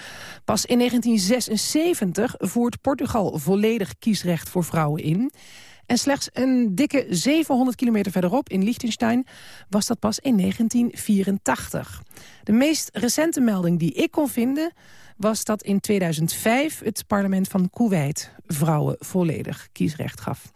Pas in 1976 voert Portugal volledig kiesrecht voor vrouwen in... En slechts een dikke 700 kilometer verderop in Liechtenstein was dat pas in 1984. De meest recente melding die ik kon vinden was dat in 2005 het parlement van Kuwait vrouwen volledig kiesrecht gaf.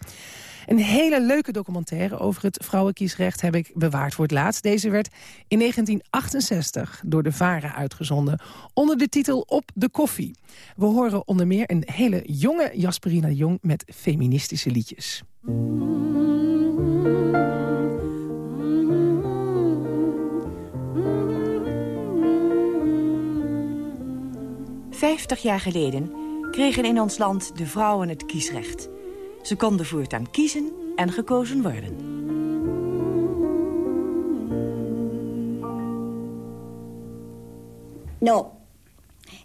Een hele leuke documentaire over het vrouwenkiesrecht heb ik bewaard voor het laatst. Deze werd in 1968 door de VARA uitgezonden onder de titel Op de koffie. We horen onder meer een hele jonge Jasperina Jong met feministische liedjes. Vijftig jaar geleden kregen in ons land de vrouwen het kiesrecht. Ze konden voortaan kiezen en gekozen worden. Nou,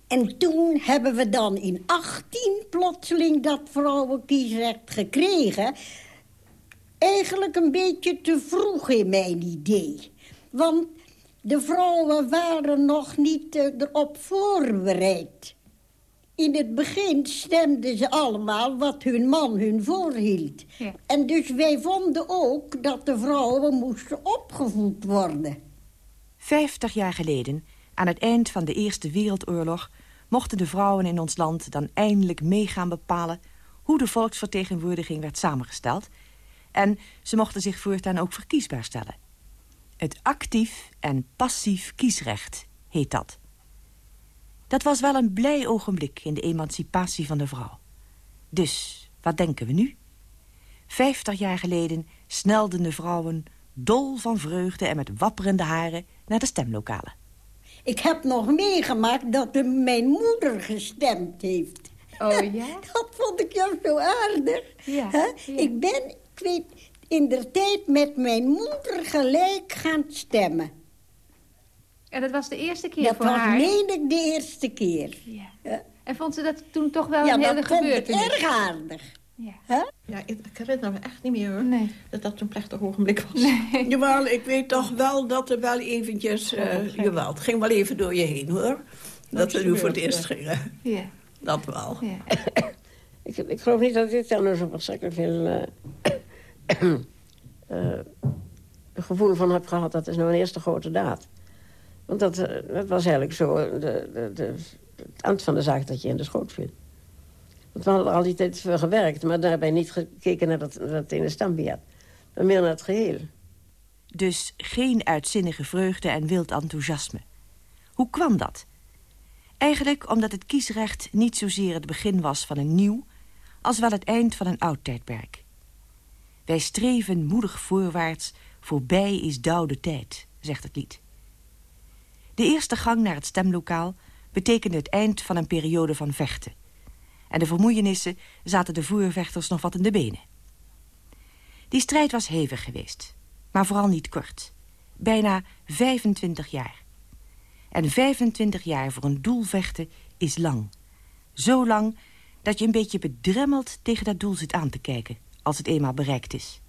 en toen hebben we dan in 18 plotseling dat vrouwenkiesrecht gekregen. Eigenlijk een beetje te vroeg in mijn idee. Want de vrouwen waren nog niet eh, erop voorbereid. In het begin stemden ze allemaal wat hun man hun voorhield. Ja. En dus wij vonden ook dat de vrouwen moesten opgevoed worden. Vijftig jaar geleden, aan het eind van de Eerste Wereldoorlog... mochten de vrouwen in ons land dan eindelijk mee gaan bepalen... hoe de volksvertegenwoordiging werd samengesteld... en ze mochten zich voortaan ook verkiesbaar stellen. Het actief en passief kiesrecht heet dat. Dat was wel een blij ogenblik in de emancipatie van de vrouw. Dus, wat denken we nu? Vijftig jaar geleden snelden de vrouwen dol van vreugde en met wapperende haren naar de stemlokalen. Ik heb nog meegemaakt dat mijn moeder gestemd heeft. Oh ja? Dat vond ik jou zo aardig. Ja, ja. Ik ben, ik weet, in de tijd met mijn moeder gelijk gaan stemmen. En dat was de eerste keer voor haar? Dat was, meen ik, de eerste keer. Ja. ja. En vond ze dat toen toch wel een hele gebeurtenis? Ja, dat erg aardig. Ja. Huh? ja, ik, herinner me echt niet meer hoor, nee. dat dat een plechtig ogenblik was. Nee. Jawel, ik weet toch wel dat er wel eventjes... Uh, jawel, het ging wel even door je heen hoor. Dat, we nu voor het eerst gingen. Ja. Dat wel. Ja. ik, ik geloof niet dat dit dan nou zo verschrikkelijk veel... Uh, uh, gevoel van heb gehad. Dat is nou een eerste grote daad. Want dat, dat was eigenlijk zo de, de, de, het eind van de zaak dat je in de schoot viel. Want we hadden al die tijd gewerkt... maar daarbij niet gekeken naar dat, dat ene stambiat. Maar meer naar het geheel. Dus geen uitzinnige vreugde en wild enthousiasme. Hoe kwam dat? Eigenlijk omdat het kiesrecht niet zozeer het begin was van een nieuw... als wel het eind van een oud tijdperk. Wij streven moedig voorwaarts, voorbij is douwde tijd, zegt het lied. De eerste gang naar het stemlokaal betekende het eind van een periode van vechten. En de vermoeienissen zaten de voervechters nog wat in de benen. Die strijd was hevig geweest, maar vooral niet kort. Bijna 25 jaar. En 25 jaar voor een doel vechten is lang. Zo lang dat je een beetje bedremmeld tegen dat doel zit aan te kijken... als het eenmaal bereikt is.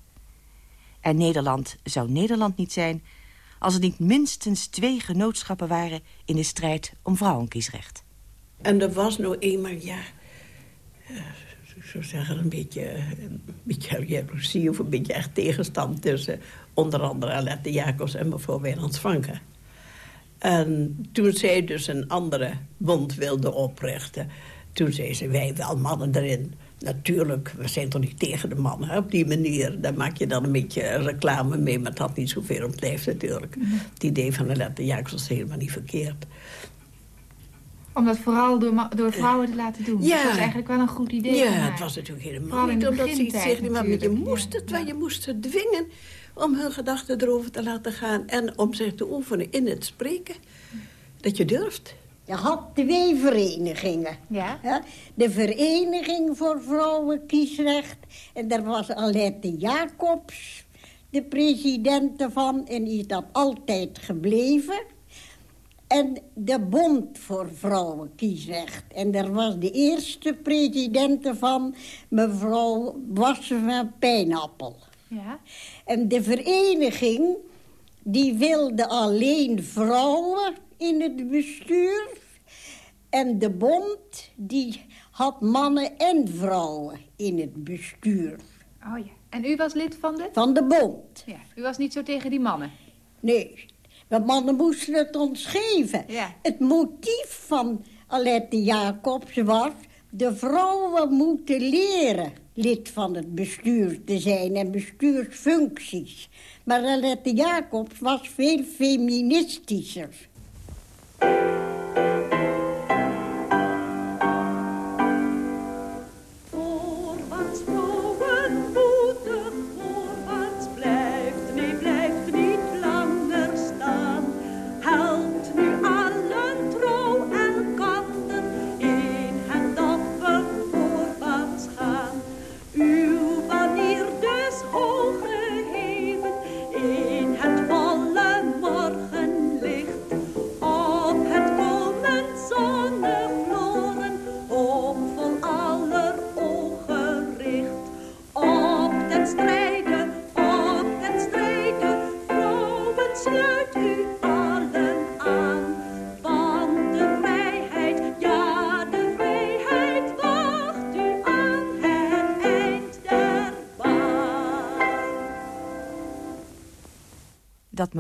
En Nederland zou Nederland niet zijn als er niet minstens twee genootschappen waren... in de strijd om vrouwenkiesrecht. En er was nou eenmaal, ja... Uh, ik zou zeggen, een beetje, een beetje jaloezie... of een beetje echt tegenstand tussen onder andere Alette Jacobs... en mevrouw Wijnands Franke. En toen zij dus een andere bond wilde oprichten... toen zei ze, wij wel mannen erin... Natuurlijk, we zijn toch niet tegen de man. Hè? Op die manier, daar maak je dan een beetje reclame mee... maar het had niet zoveel op het natuurlijk. Het idee van de Jacobs was helemaal niet verkeerd. Om dat vooral door, door vrouwen te laten doen. Ja. Dat was eigenlijk wel een goed idee. Ja, het was natuurlijk helemaal niet omdat ze iets zeggen. Maar je moest het, je moest dwingen om hun gedachten erover te laten gaan... en om zich te oefenen in het spreken. Dat je durft. Je had twee verenigingen. Ja. Hè? De Vereniging voor Vrouwenkiesrecht. En daar was Alette Jacobs de president ervan. En die is dat altijd gebleven. En de Bond voor Vrouwenkiesrecht. En daar was de eerste president van mevrouw Wassen van Pijnappel. Ja. En de vereniging die wilde alleen vrouwen in het bestuur. En de bond die had mannen en vrouwen in het bestuur. Oh ja. En u was lid van de? Van de bond. Ja. U was niet zo tegen die mannen? Nee, want mannen moesten het ons geven. Ja. Het motief van Alette Jacobs was... de vrouwen moeten leren lid van het bestuur te zijn en bestuursfuncties. Maar Alette Jacobs was veel feministischer. Voorwaarts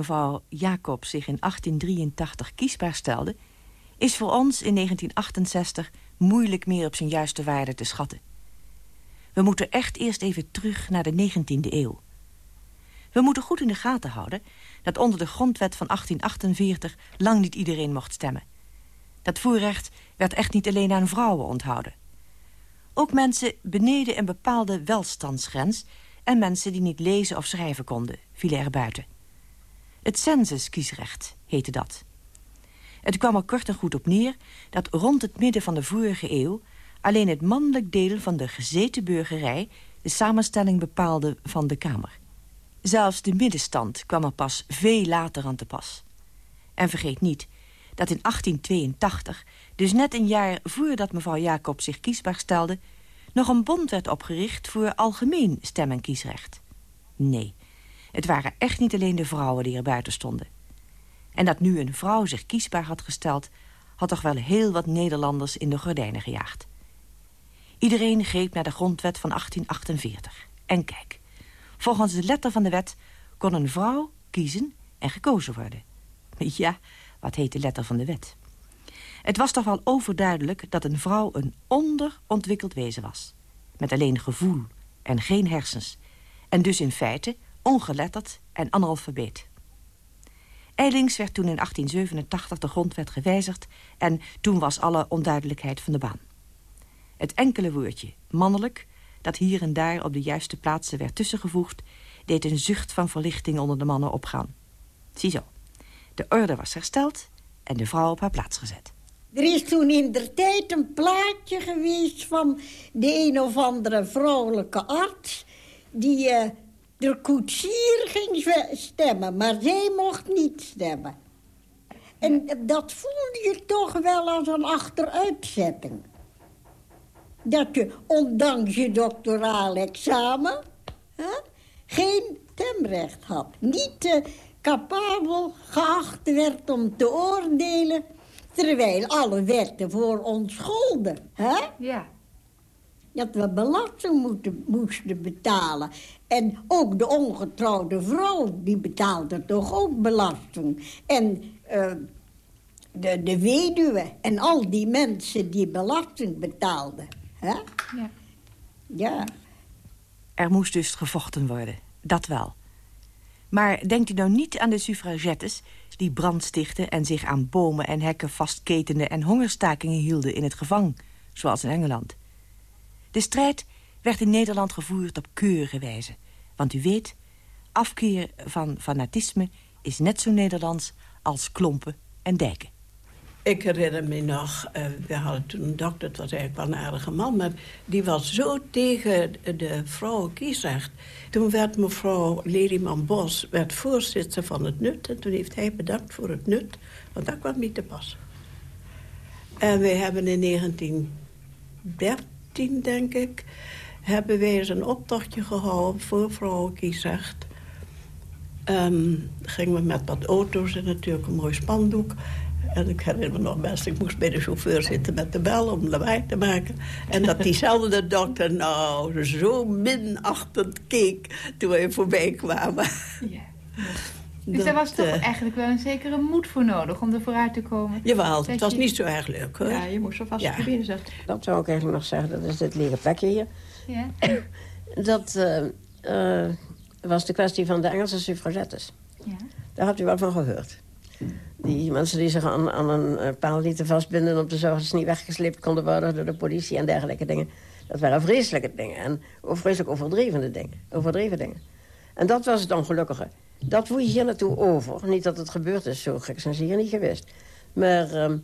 mevrouw Jacob zich in 1883 kiesbaar stelde... is voor ons in 1968 moeilijk meer op zijn juiste waarde te schatten. We moeten echt eerst even terug naar de 19e eeuw. We moeten goed in de gaten houden dat onder de grondwet van 1848 lang niet iedereen mocht stemmen. Dat voorrecht werd echt niet alleen aan vrouwen onthouden. Ook mensen beneden een bepaalde welstandsgrens... en mensen die niet lezen of schrijven konden, vielen er buiten. Het censuskiesrecht heette dat. Het kwam er kort en goed op neer dat rond het midden van de vorige eeuw... alleen het mannelijk deel van de gezeten burgerij... de samenstelling bepaalde van de Kamer. Zelfs de middenstand kwam er pas veel later aan te pas. En vergeet niet dat in 1882, dus net een jaar voordat mevrouw Jacob zich kiesbaar stelde... nog een bond werd opgericht voor algemeen stem- en kiesrecht. Nee, het waren echt niet alleen de vrouwen die er buiten stonden. En dat nu een vrouw zich kiesbaar had gesteld... had toch wel heel wat Nederlanders in de gordijnen gejaagd. Iedereen greep naar de grondwet van 1848. En kijk, volgens de letter van de wet kon een vrouw kiezen en gekozen worden. Ja, wat heet de letter van de wet? Het was toch wel overduidelijk dat een vrouw een onderontwikkeld wezen was. Met alleen gevoel en geen hersens. En dus in feite ongeletterd en analfabeet. Eilings werd toen in 1887 de grondwet gewijzigd... en toen was alle onduidelijkheid van de baan. Het enkele woordje mannelijk, dat hier en daar op de juiste plaatsen werd tussengevoegd... deed een zucht van verlichting onder de mannen opgaan. Ziezo, de orde was hersteld en de vrouw op haar plaats gezet. Er is toen in der tijd een plaatje geweest van de een of andere vrouwelijke arts... die eh, de koetsier ging stemmen, maar zij mocht niet stemmen. En dat voelde je toch wel als een achteruitzetting. Dat je, ondanks je doctoraal examen, hè, geen stemrecht had. Niet eh, capabel geacht werd om te oordelen... terwijl alle wetten voor ons golden. Hè? Ja. Dat we belasting moeten, moesten betalen. En ook de ongetrouwde vrouw, die betaalde toch ook belasting. En eh, de, de weduwe en al die mensen die belasting betaalden. Hè? Ja. Ja. Er moest dus gevochten worden, dat wel. Maar denkt u nou niet aan de suffragettes... die brand stichtten en zich aan bomen en hekken vastketenden... en hongerstakingen hielden in het gevang, zoals in Engeland. De strijd werd in Nederland gevoerd op keurige wijze. Want u weet, afkeer van fanatisme is net zo Nederlands als klompen en dijken. Ik herinner me nog, uh, we hadden toen een dokter, het was eigenlijk wel een aardige man... maar die was zo tegen de vrouwenkiesrecht. Toen werd mevrouw Lelyman Bos werd voorzitter van het NUT... en toen heeft hij bedankt voor het NUT, want dat kwam niet te pas. En we hebben in 1913, denk ik... hebben wij eens een optochtje gehouden voor vrouwenkiesrecht... Um, gingen we met wat auto's en natuurlijk een mooi spandoek. En ik herinner me nog best, ik moest bij de chauffeur zitten met de bel om lawaai te maken. En dat diezelfde dokter nou zo minachtend keek toen wij voorbij kwamen. Ja. Dus daar was toch uh, eigenlijk wel een zekere moed voor nodig om er vooruit te komen? Jawel, het was niet zo erg leuk hoor. Ja, je moest er vast ja. proberen. Dat zou ik eigenlijk nog zeggen, dat is dit lege plekje hier. Ja. dat uh, uh, was de kwestie van de Engelse suffragettes. Ja. Daar had u wel van gehoord. Die mensen die zich aan, aan een eh, paal lieten vastbinden... om te zorgen dat ze niet weggesleept konden worden door de politie en dergelijke dingen. Dat waren vreselijke dingen. En vreselijk overdreven dingen. Overdreven dingen. En dat was het ongelukkige. Dat je hier naartoe over. Niet dat het gebeurd is, zo gek zijn ze hier niet geweest. Maar uh,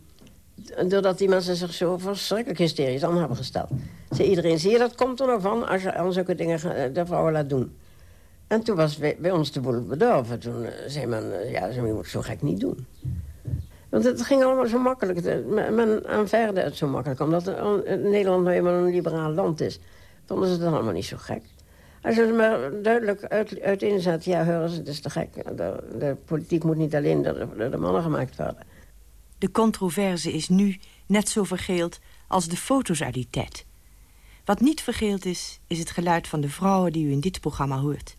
doordat die mensen zich zo verschrikkelijk hysterisch aan hebben gesteld. Zei iedereen, zie je, dat komt er nog van als je aan zulke dingen eh, de vrouwen laat doen. En toen was bij, ons de boel bedorven. Toen uh, zei men, uh, ja, je moet zo gek niet doen. Want het ging allemaal zo makkelijk. Men aanvaarde het zo makkelijk. Omdat Nederland nou eenmaal een liberaal land is. Vonden ze het allemaal niet zo gek. Als je het maar duidelijk uit, uiteenzet... ja, horen ze, het is te gek. De, politiek moet niet alleen door de, de mannen gemaakt worden. De controverse is nu net zo vergeeld als de foto's uit die tijd. Wat niet vergeeld is, is het geluid van de vrouwen die u in dit programma hoort.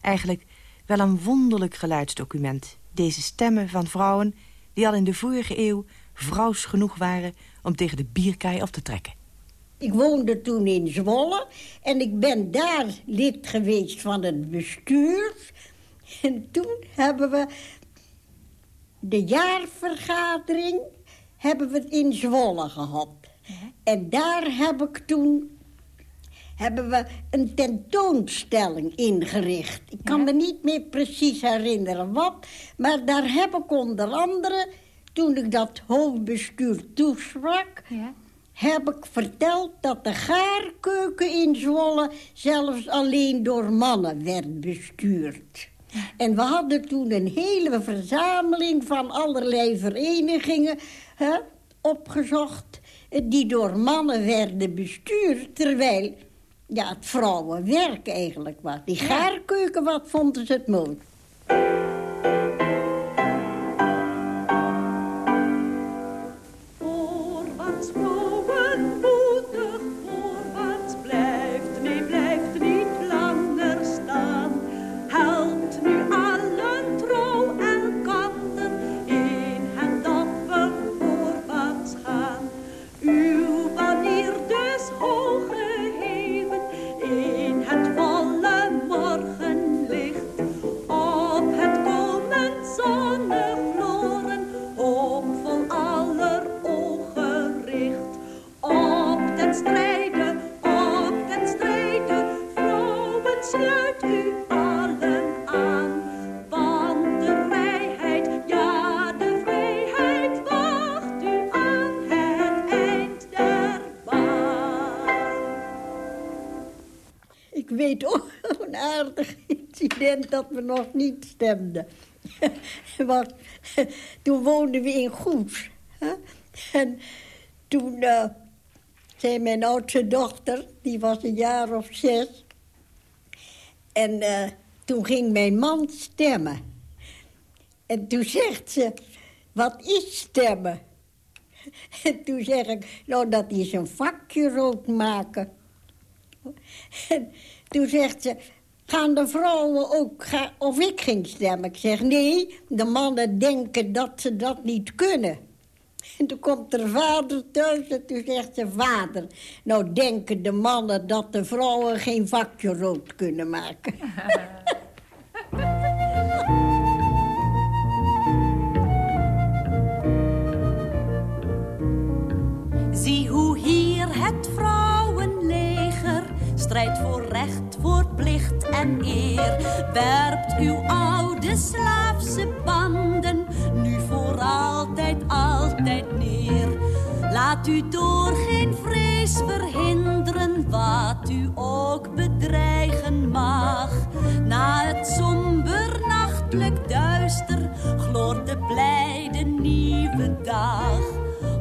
Eigenlijk wel een wonderlijk geluidsdocument. Deze stemmen van vrouwen die al in de vorige eeuw vrouws genoeg waren... om tegen de bierkaai op te trekken. Ik woonde toen in Zwolle en ik ben daar lid geweest van het bestuur. En toen hebben we de jaarvergadering hebben we in Zwolle gehad. En daar heb ik toen hebben we een tentoonstelling ingericht. Ik kan me niet meer precies herinneren wat... maar daar heb ik onder andere, toen ik dat hoofdbestuur toesprak... Ja. heb ik verteld dat de gaarkeuken in Zwolle... zelfs alleen door mannen werd bestuurd. En we hadden toen een hele verzameling van allerlei verenigingen hè, opgezocht... die door mannen werden bestuurd, terwijl ja, het vrouwenwerk eigenlijk was. Die gaarkeuken, wat vonden ze het mooi. Weet ook een aardig incident dat we nog niet stemden. Want toen woonden we in Goes. En toen uh, zei mijn oudste dochter, die was een jaar of zes... en uh, toen ging mijn man stemmen. En toen zegt ze, wat is stemmen? En toen zeg ik, nou, dat is een vakje rood maken. En toen zegt ze, gaan de vrouwen ook, of ik ging stemmen. Ik zeg, nee, de mannen denken dat ze dat niet kunnen. En toen komt er vader thuis en toen zegt ze, vader... nou denken de mannen dat de vrouwen geen vakje rood kunnen maken. Strijd voor recht, voor plicht en eer. Werpt uw oude slaafse banden nu voor altijd, altijd neer. Laat u door geen vrees verhinderen wat u ook bedreigen mag. Na het somber nachtelijk duister gloort de blijde nieuwe dag.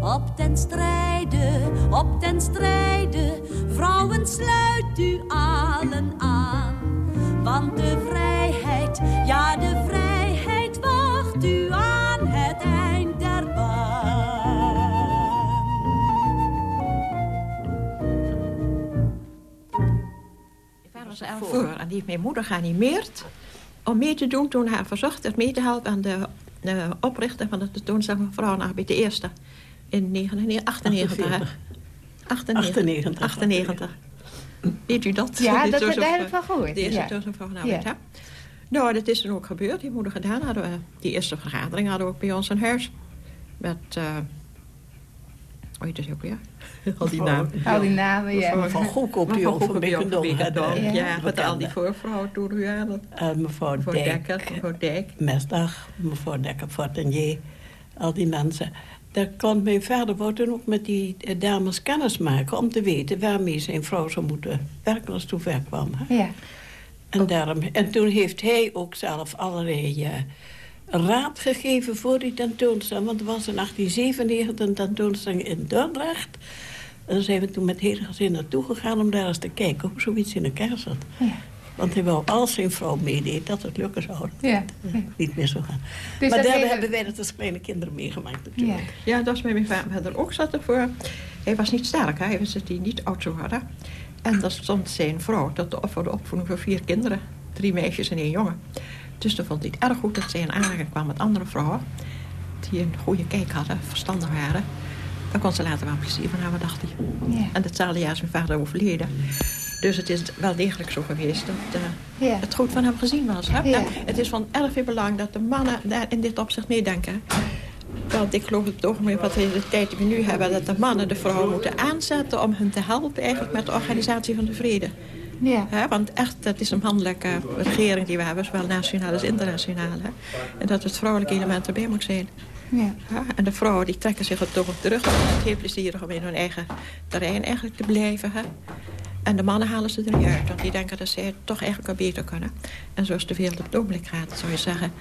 Op ten strijde, op ten strijde, vrouwen sluit u allen aan. Want de vrijheid, ja de vrijheid wacht u aan het eind der baan. Mijn vader was er voor en die heeft mijn moeder geanimeerd om mee te doen toen haar verzocht het mee te helpen aan de, de oprichter van de tentoonstelling van Vrouwenarbeid, de eerste in 1998. 98. 98. Weet u dat? Ja, dat, daar heb ik van gehoord. De eerste ja. van Ja. Nou, dat is dan ook gebeurd. Die moeder gedaan. Hadden we, die eerste vergadering hadden we ook bij ons in huis. Met, eh hoe heet het ook weer? Al die namen. Al die namen, ja. Van op die ook van Ja, met al die voorvrouw door u aan. Eh, mevrouw Dijk. Dekker, mevrouw Dijk. Mesdag, mevrouw Dekker, Fortenier, al die mensen. Daar kon mijn vader wou toen ook met die eh, dames kennis maken... om te weten waarmee zijn vrouw zou moeten werken als het toe ver kwam. Hè? Ja. En, daarom, en toen heeft hij ook zelf allerlei eh, raad gegeven voor die tentoonstelling. Want er was in 1897 een tentoonstelling in Dordrecht. En daar zijn we toen met hele gezin naartoe gegaan om daar eens te kijken hoe zoiets in elkaar zat. Want hij wou als zijn vrouw meedeed dat het lukken zou. Ja. Niet meer zo gaan. Dus maar dat daar hele- hebben wij dat als kleine kinderen meegemaakt natuurlijk. Ja, dat is bij mijn vader ook zat ervoor. Hij was niet sterk, hè? hij was die niet oud zou worden. En dat stond zijn vrouw tot de, voor de opvoeding van vier kinderen. Drie meisjes en één jongen. Dus dan vond hij het erg goed dat zij in aanraking kwam met andere vrouwen. Die een goede kijk hadden, verstandig waren. Dan kon ze later wel plezier van hebben, dacht hij. Ja. En hetzelfde jaar is mijn vader overleden. Dus het is wel degelijk zo geweest dat eh, Ja. het goed van hem gezien was. Hè? Ja. En het is van erg veel belang dat de mannen daar in dit opzicht meedenken. Want ik geloof op het ogenblik, wat we de tijd die we nu hebben... dat de mannen de vrouwen moeten aanzetten om hen te helpen... eigenlijk met de organisatie van de vrede. Ja. Want echt, het is een mannelijke regering die we hebben... zowel nationaal als internationaal. Hè? En dat het vrouwelijke element erbij moet zijn. Ja. Ja, en de vrouwen die trekken zich toch op terug. Het is heel plezierig om in hun eigen terrein eigenlijk te blijven. Hè? En de mannen halen ze er niet uit. Want die denken dat zij het toch eigenlijk wel beter kunnen. En zoals de wereld op het ogenblik gaat, zou je zeggen...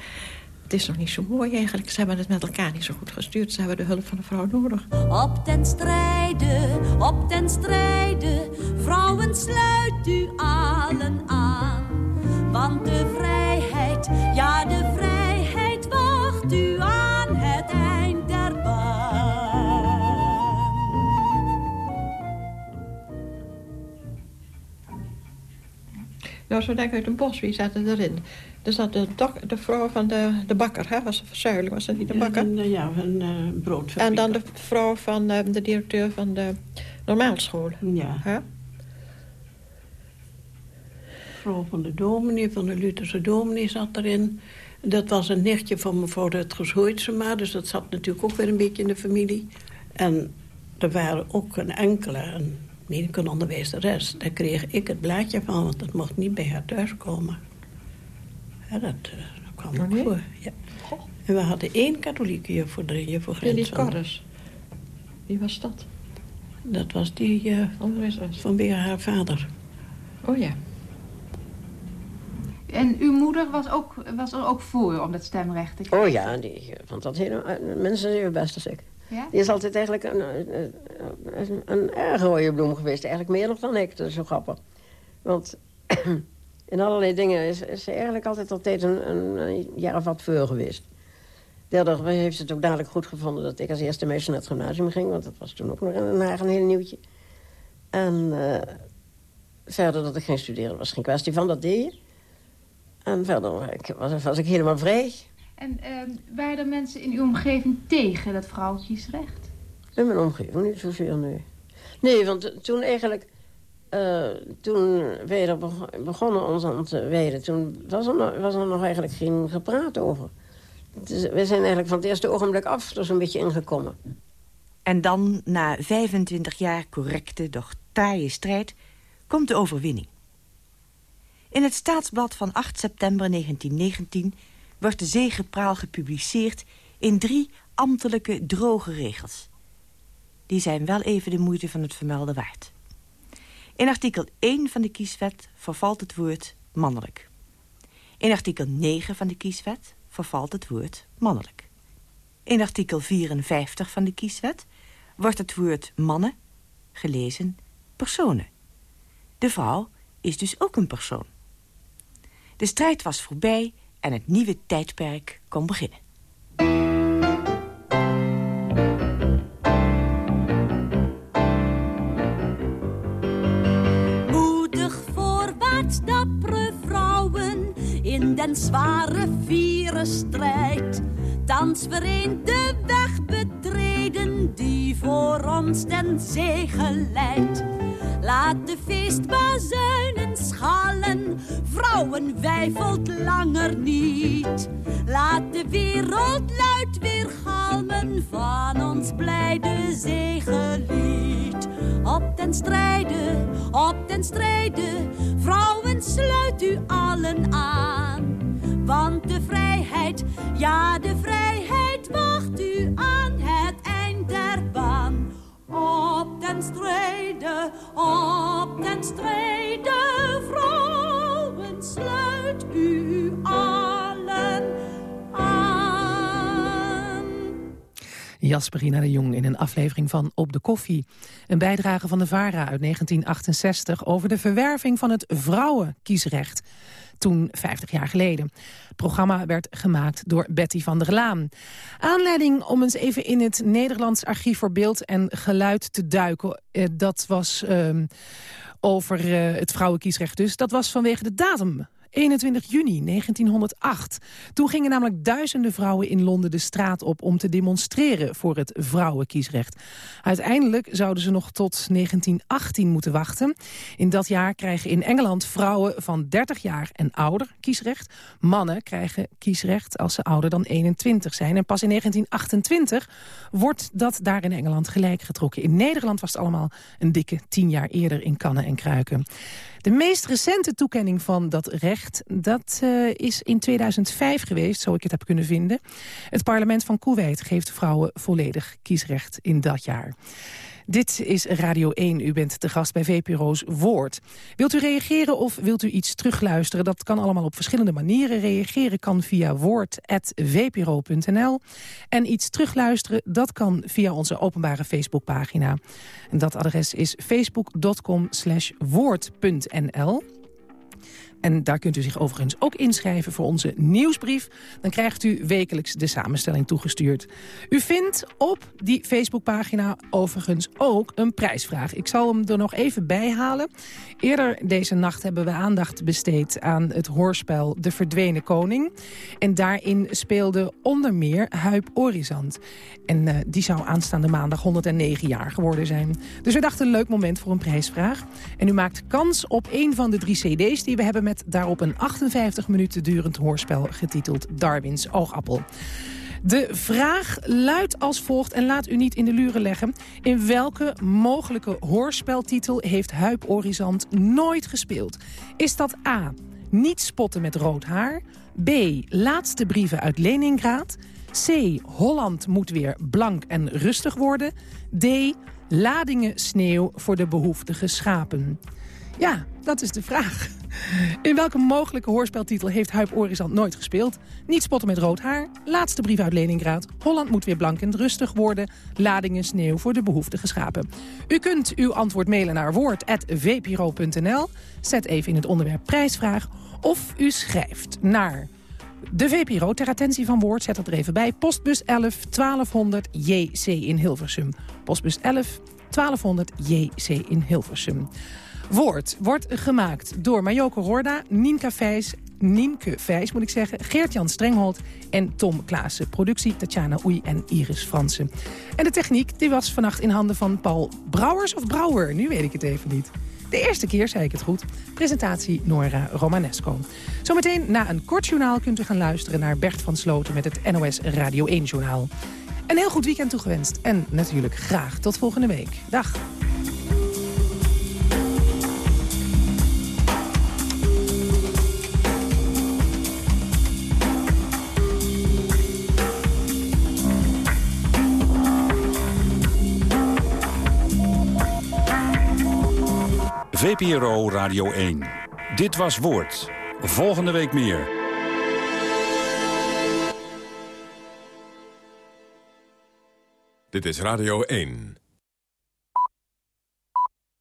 het is nog niet zo mooi eigenlijk. Ze hebben het met elkaar niet zo goed gestuurd. Ze hebben de hulp van de vrouw nodig. Op ten strijde, op ten strijde, vrouwen sluit u allen aan. Want de vrijheid, ja de vrijheid Nou, zo denk ik uit een bos. Wie zat er erin? Er zat de, dok- de vrouw van de, de bakker, hè? Was een verzuiling, was dat niet de bakker? Een, eh, ja, een eh broodfabriek. En dan de vrouw van eh, de directeur van de normaalschool. Ja. Hè? vrouw van de dominee, van de Lutherse dominee zat erin. Dat was een nichtje van mevrouw Rutgers Hoytsema, dus dat zat natuurlijk ook weer een beetje in de familie. En er waren ook een enkele, een, nee, een onderwijzeres. Daar kreeg ik het blaadje van, want dat mocht niet bij haar thuiskomen. Ja, dat, eh, dat kwam ook voor. Ja. En we hadden één katholieke juffrouw erin, juffrouw Lily Grenson. Corres. Wie was dat? Dat was die eh, Onderwijzeres. vanwege haar vader. Oh ja. En uw moeder was, ook, was er ook voor om dat stemrecht te krijgen? Oh ja, die vond dat helemaal... eh, Mensen zijn best als ik. Ja? Die is altijd eigenlijk een, een, een, erg rode bloem geweest. Eigenlijk meer nog dan ik. Dat is zo grappig. Want in allerlei dingen is, is ze eigenlijk altijd, altijd een, een, jaar of wat voor geweest. Daardoor heeft ze het ook dadelijk goed gevonden dat ik als eerste meisje naar het gymnasium ging. Want dat was toen ook nog in Den Haag een heel nieuwtje. En eh, verder dat ik ging studeren was geen kwestie van, dat deed je. En verder ik, was, was ik helemaal vrij. En ehm, waren er mensen in uw omgeving tegen dat vrouwtjesrecht? In mijn omgeving niet zozeer, nee. Nee, want toen eigenlijk... eh, toen wij er beg- begonnen ons aan te wijden... toen was er, nog, was er nog eigenlijk geen gepraat over. We zijn eigenlijk van het eerste ogenblik af er zo'n beetje ingekomen. En dan, na 25 jaar correcte, doch taaie strijd... komt de overwinning. In het staatsblad van 8 september 1919 wordt de zegepraal gepubliceerd in drie ambtelijke droge regels. Die zijn wel even de moeite van het vermelden waard. In artikel 1 van de kieswet vervalt het woord mannelijk. In artikel 9 van de kieswet vervalt het woord mannelijk. In artikel 54 van de kieswet wordt het woord mannen gelezen personen. De vrouw is dus ook een persoon. De strijd was voorbij en het nieuwe tijdperk kon beginnen. Moedig voorwaarts, dappere vrouwen, in den zware vieren strijd. Thans vereend de weg betreden, die voor ons ten zege leidt. Laat de feestbazuinen schallen, vrouwen wijfelt langer niet. Laat de wereld luid weer galmen van ons blijde zegelied. Op den strijde, op den strijde, vrouwen sluit u allen aan. Want de vrijheid, ja de vrijheid wacht u aan Op den strijde, op den strijde, vrouwen sluit u allen aan. Jasperina de Jong in een aflevering van Op de Koffie. Een bijdrage van de VARA uit 1968 over de verwerving van het vrouwenkiesrecht. Toen 50 jaar geleden. Het programma werd gemaakt door Betty van der Laan. Aanleiding om eens even in het Nederlands Archief voor Beeld en Geluid te duiken. Eh, dat was ehm, over eh, het vrouwenkiesrecht dus. Dat was vanwege de datum 21 juni 1908. Toen gingen namelijk duizenden vrouwen in Londen de straat op... om te demonstreren voor het vrouwenkiesrecht. Uiteindelijk zouden ze nog tot 1918 moeten wachten. In dat jaar krijgen in Engeland vrouwen van 30 jaar en ouder kiesrecht. Mannen krijgen kiesrecht als ze ouder dan 21 zijn. En pas in 1928 wordt dat daar in Engeland gelijk getrokken. In Nederland was het allemaal een dikke tien jaar eerder in kannen en kruiken. De meest recente toekenning van dat recht, dat uh, is in 2005 geweest, zo ik het heb kunnen vinden. Het parlement van Kuwait geeft vrouwen volledig kiesrecht in dat jaar. Dit is Radio 1. U bent de gast bij VPRO's Woord. Wilt u reageren of wilt u iets terugluisteren? Dat kan allemaal op verschillende manieren. Reageren kan via woord.vpro.nl. En iets terugluisteren, dat kan via onze openbare Facebookpagina. En dat adres is facebook.com woord.nl. En daar kunt u zich overigens ook inschrijven voor onze nieuwsbrief. Dan krijgt u wekelijks de samenstelling toegestuurd. U vindt op die Facebookpagina overigens ook een prijsvraag. Ik zal hem er nog even bij halen. Eerder deze nacht hebben we aandacht besteed aan het hoorspel De Verdwenen Koning. En daarin speelde onder meer Huip Orizant. En uh, die zou aanstaande maandag 109 jaar geworden zijn. Dus we dachten een leuk moment voor een prijsvraag. En u maakt kans op een van de drie cd's die we hebben met daarop een 58 minuten durend hoorspel getiteld Darwins Oogappel. De vraag luidt als volgt en laat u niet in de luren leggen. In welke mogelijke hoorspeltitel heeft Huip Orizant nooit gespeeld? Is dat A. Niet spotten met rood haar? B. Laatste brieven uit Leningrad? C. Holland moet weer blank en rustig worden? D. Ladingen sneeuw voor de behoeftige schapen? Ja, dat is de vraag. In welke mogelijke hoorspeltitel heeft Huip Orizant nooit gespeeld? Niet spotten met rood haar, laatste brief uit Leningrad... Holland moet weer blank en rustig worden... ladingen sneeuw voor de behoeftige schapen. U kunt uw antwoord mailen naar woord.vpro.nl. Zet even in het onderwerp prijsvraag. Of u schrijft naar de VPRO ter attentie van Woord. Zet dat er even bij. Postbus 11 1200 JC in Hilversum. Postbus 11 1200 JC in Hilversum. Woord wordt gemaakt door Majoko Rorda, Nienke Vijs, Nienke Vijs moet ik zeggen, Geert-Jan Strenghold en Tom Klaassen. Productie Tatjana Oei en Iris Fransen. En de techniek die was vannacht in handen van Paul Brouwers of Brouwer, nu weet ik het even niet. De eerste keer zei ik het goed. Presentatie Nora Romanesco. Zometeen na een kort journaal kunt u gaan luisteren naar Bert van Sloten met het NOS Radio 1 journaal. Een heel goed weekend toegewenst en natuurlijk graag tot volgende week. Dag. VPRO Radio 1. Dit was Woord. Volgende week meer. Dit is Radio 1.